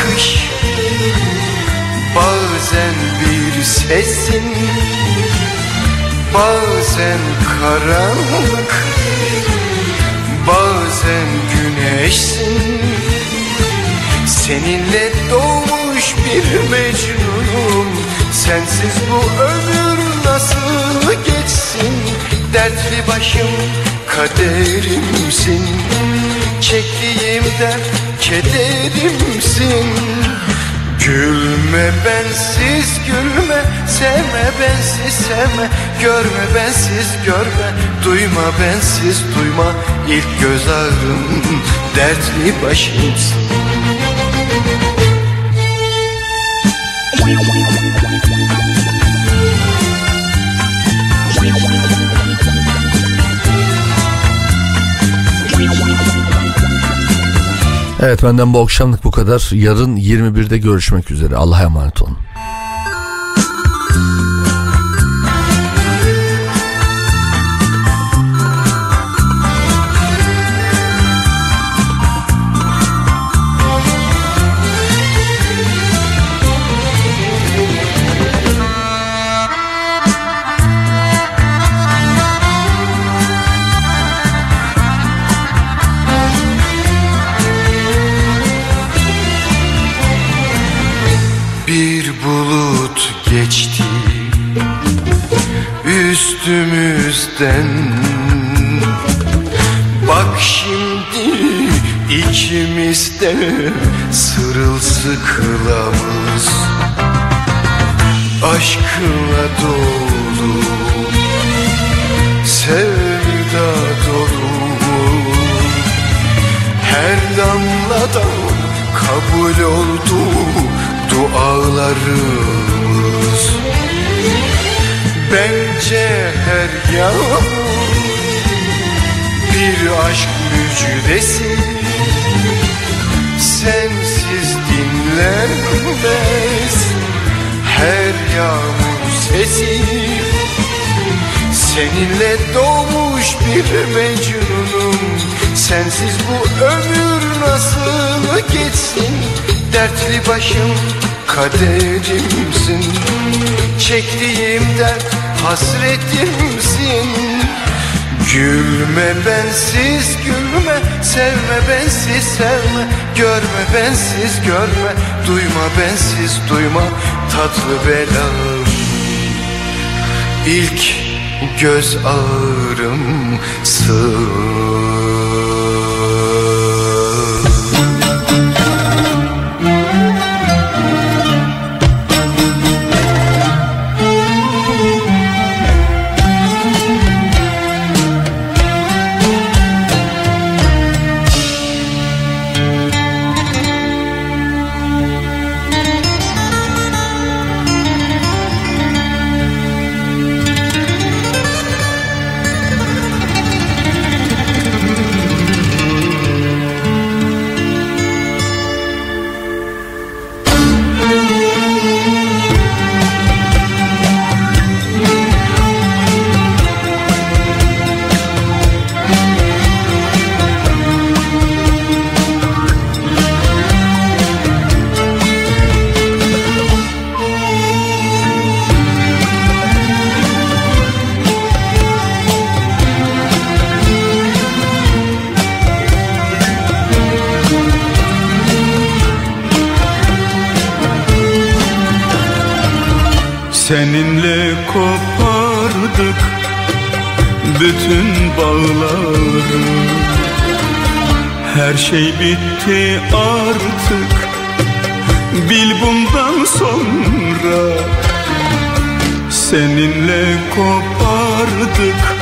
bakış Bazen bir sesin Bazen karanlık Bazen güneşsin. Seninle doğmuş bir mecnunum Sensiz bu ömür nasıl geçsin? Dertli başım kaderimsin. Çektiğim dert kederimsin Gülme bensiz gülme Sevme bensiz sevme. Görme bensiz görme Duyma bensiz duyma. İlk göz ağrım Dertli başımsın Evet benden bu akşamlık bu kadar. Yarın 21'de görüşmek üzere. Allah'a emanet olun. İkimizde sırılsıklamız Aşkla dolu. Sevda dolu. Her damladan kabul oldu dualarımız. Bence her yağmur bir aşk müjdesi Sensiz dinlenmez. Her yağmur sesi Seninle doğmuş bir mecnunum. Sensiz bu ömür nasıl geçsin? Dertli başım kaderimsin. Çektiğim dert hasretimsin Gülme bensiz gülme Sevme bensiz sevme. Görme bensiz görme Duyma bensiz duyma. Tatlı belam İlk göz ağrımsın şey bitti artık. Bil bundan sonra Seninle kopardık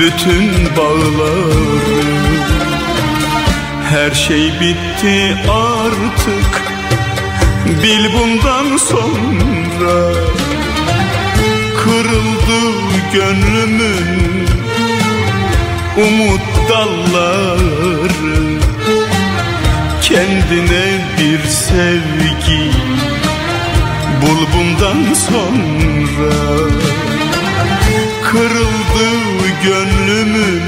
bütün bağları. Her şey bitti artık. Bil bundan sonra Kırıldı gönlümün Umut dalları Kendine bir sevgi Bul bundan sonra. Kırıldı gönlümün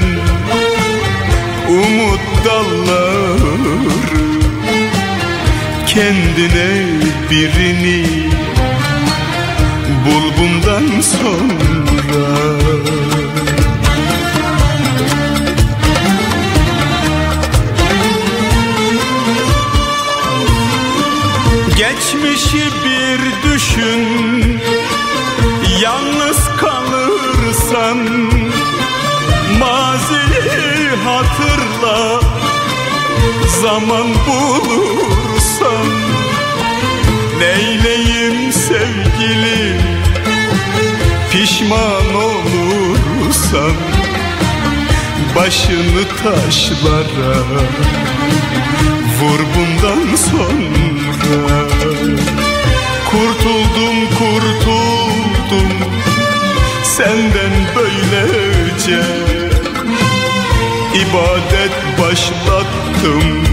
Umut dalları Kendine birini Bul bundan sonra Geçmişi bir düşün. Yalnız kalırsan Maziyi hatırla. Zaman bulursan Neyleyim sevgilim Pişman olursan Başını taşlara Vur bundan sonra Kurtuldum kurtuldum. Senden böylece ibadet başlattım.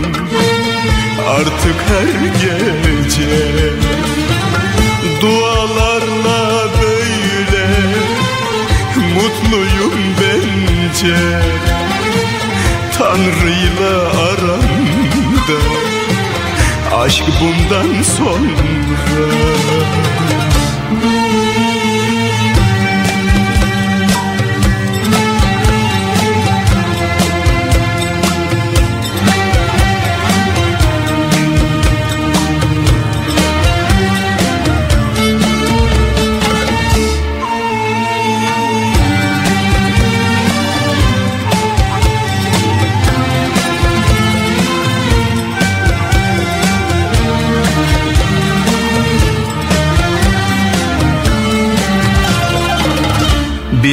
Artık her gece Dualarla böyle Mutluyum bence. Tanrı'yla aramda Aşk bundan sonra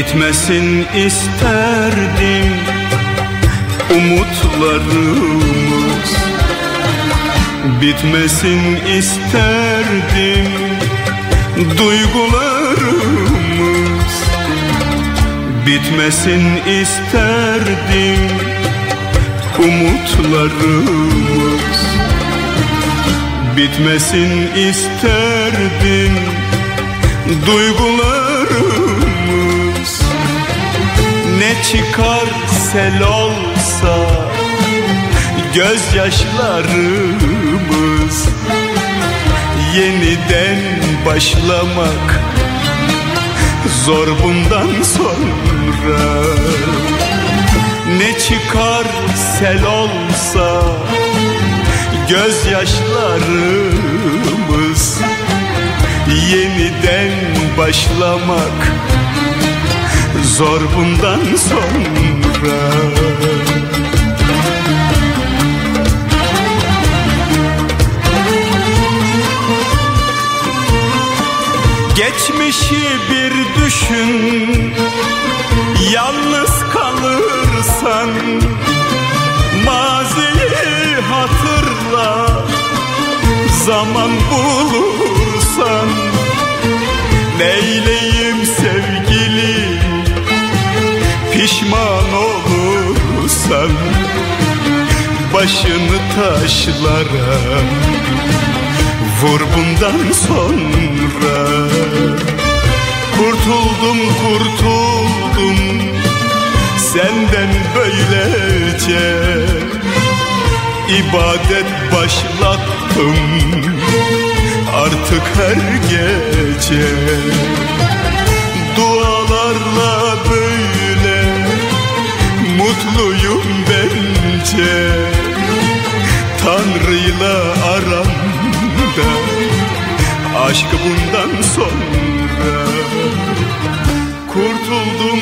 Bitmesin isterdim umutlarımız. Bitmesin isterdim duygularımız. Bitmesin isterdim umutlarımız. Bitmesin isterdim duygularımız çıkar sel olsa gözyaşlarımız Yeniden başlamak zor bundan sonra. Ne çıkar sel olsa gözyaşlarımız Yeniden başlamak zor bundan sonra. Geçmişi bir düşün Yalnız kalırsan. Maziyi hatırla Zaman bulursan olursan Başını taşlara Vur bundan sonra. Kurtuldum kurtuldum Senden böylece. İbadet başlattım Artık her gece Mutluyum bence. Tanrı'yla aramda Aşk bundan sonra. Kurtuldum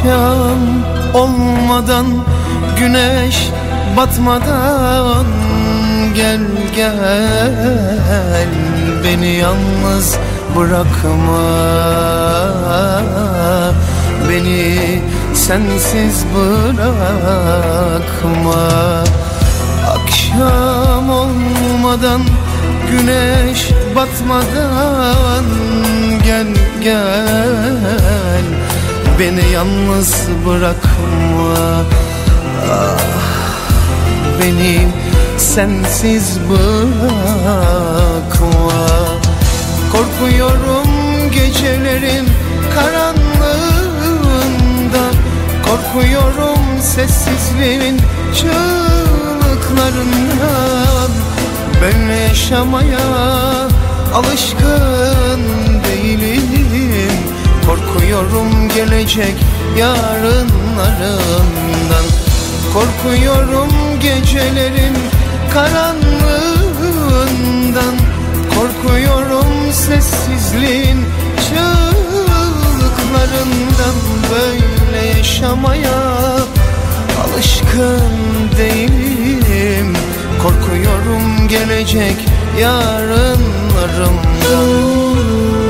Akşam olmadan güneş batmadan gel gel beni yalnız bırakma. Beni sensiz bırakma. Akşam olmadan güneş batmadan gel gel Beni yalnız bırakma. Ah, Beni sensiz bırakma. Korkuyorum gecelerin karanlığında. Korkuyorum sessizliğin çığlıklarından. Böyle yaşamaya alışkın değilim Korkuyorum gelecek yarınlarından. Korkuyorum gecelerin karanlığından. Korkuyorum sessizliğin çığlıklarından. Böyle yaşamaya alışkın değilim. Korkuyorum gelecek Hasret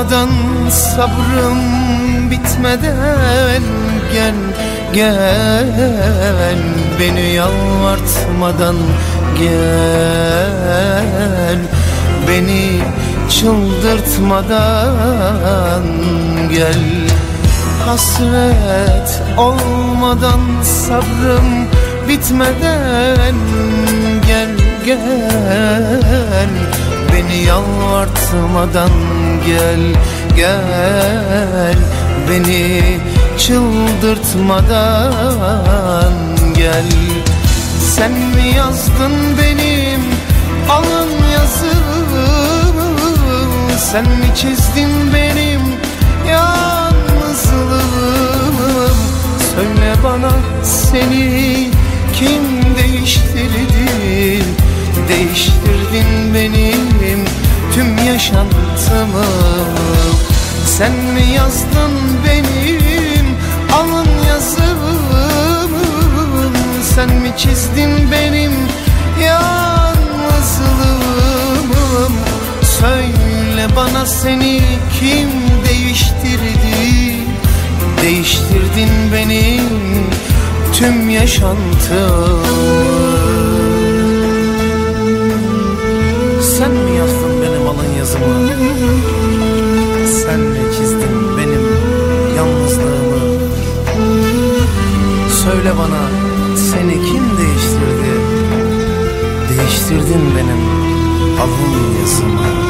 olmadan sabrım bitmeden gel gel. Beni yalvartmadan gel. Beni çıldırtmadan gel. Hasret olmadan sabrım bitmeden gel gel Beni yalvartmadan gel gel. Beni çıldırtmadan gel. Sen mi yazdın benim alın yazımı? Sen mi çizdin benim yalnızlığımı? Söyle bana seni kim değiştirdi Değiştirdin benim tüm yaşantımı. Sen mi yazdın benim alın yazımı? Sen mi çizdin benim yalnızlığımı? Söyle bana seni kim değiştirdi? Değiştirdin benim tüm yaşantımı benim alın yazımı Sen mi çizdin benim yalnızlığımı? Söyle bana seni kim değiştirdi? Değiştirdin benim alın yazımı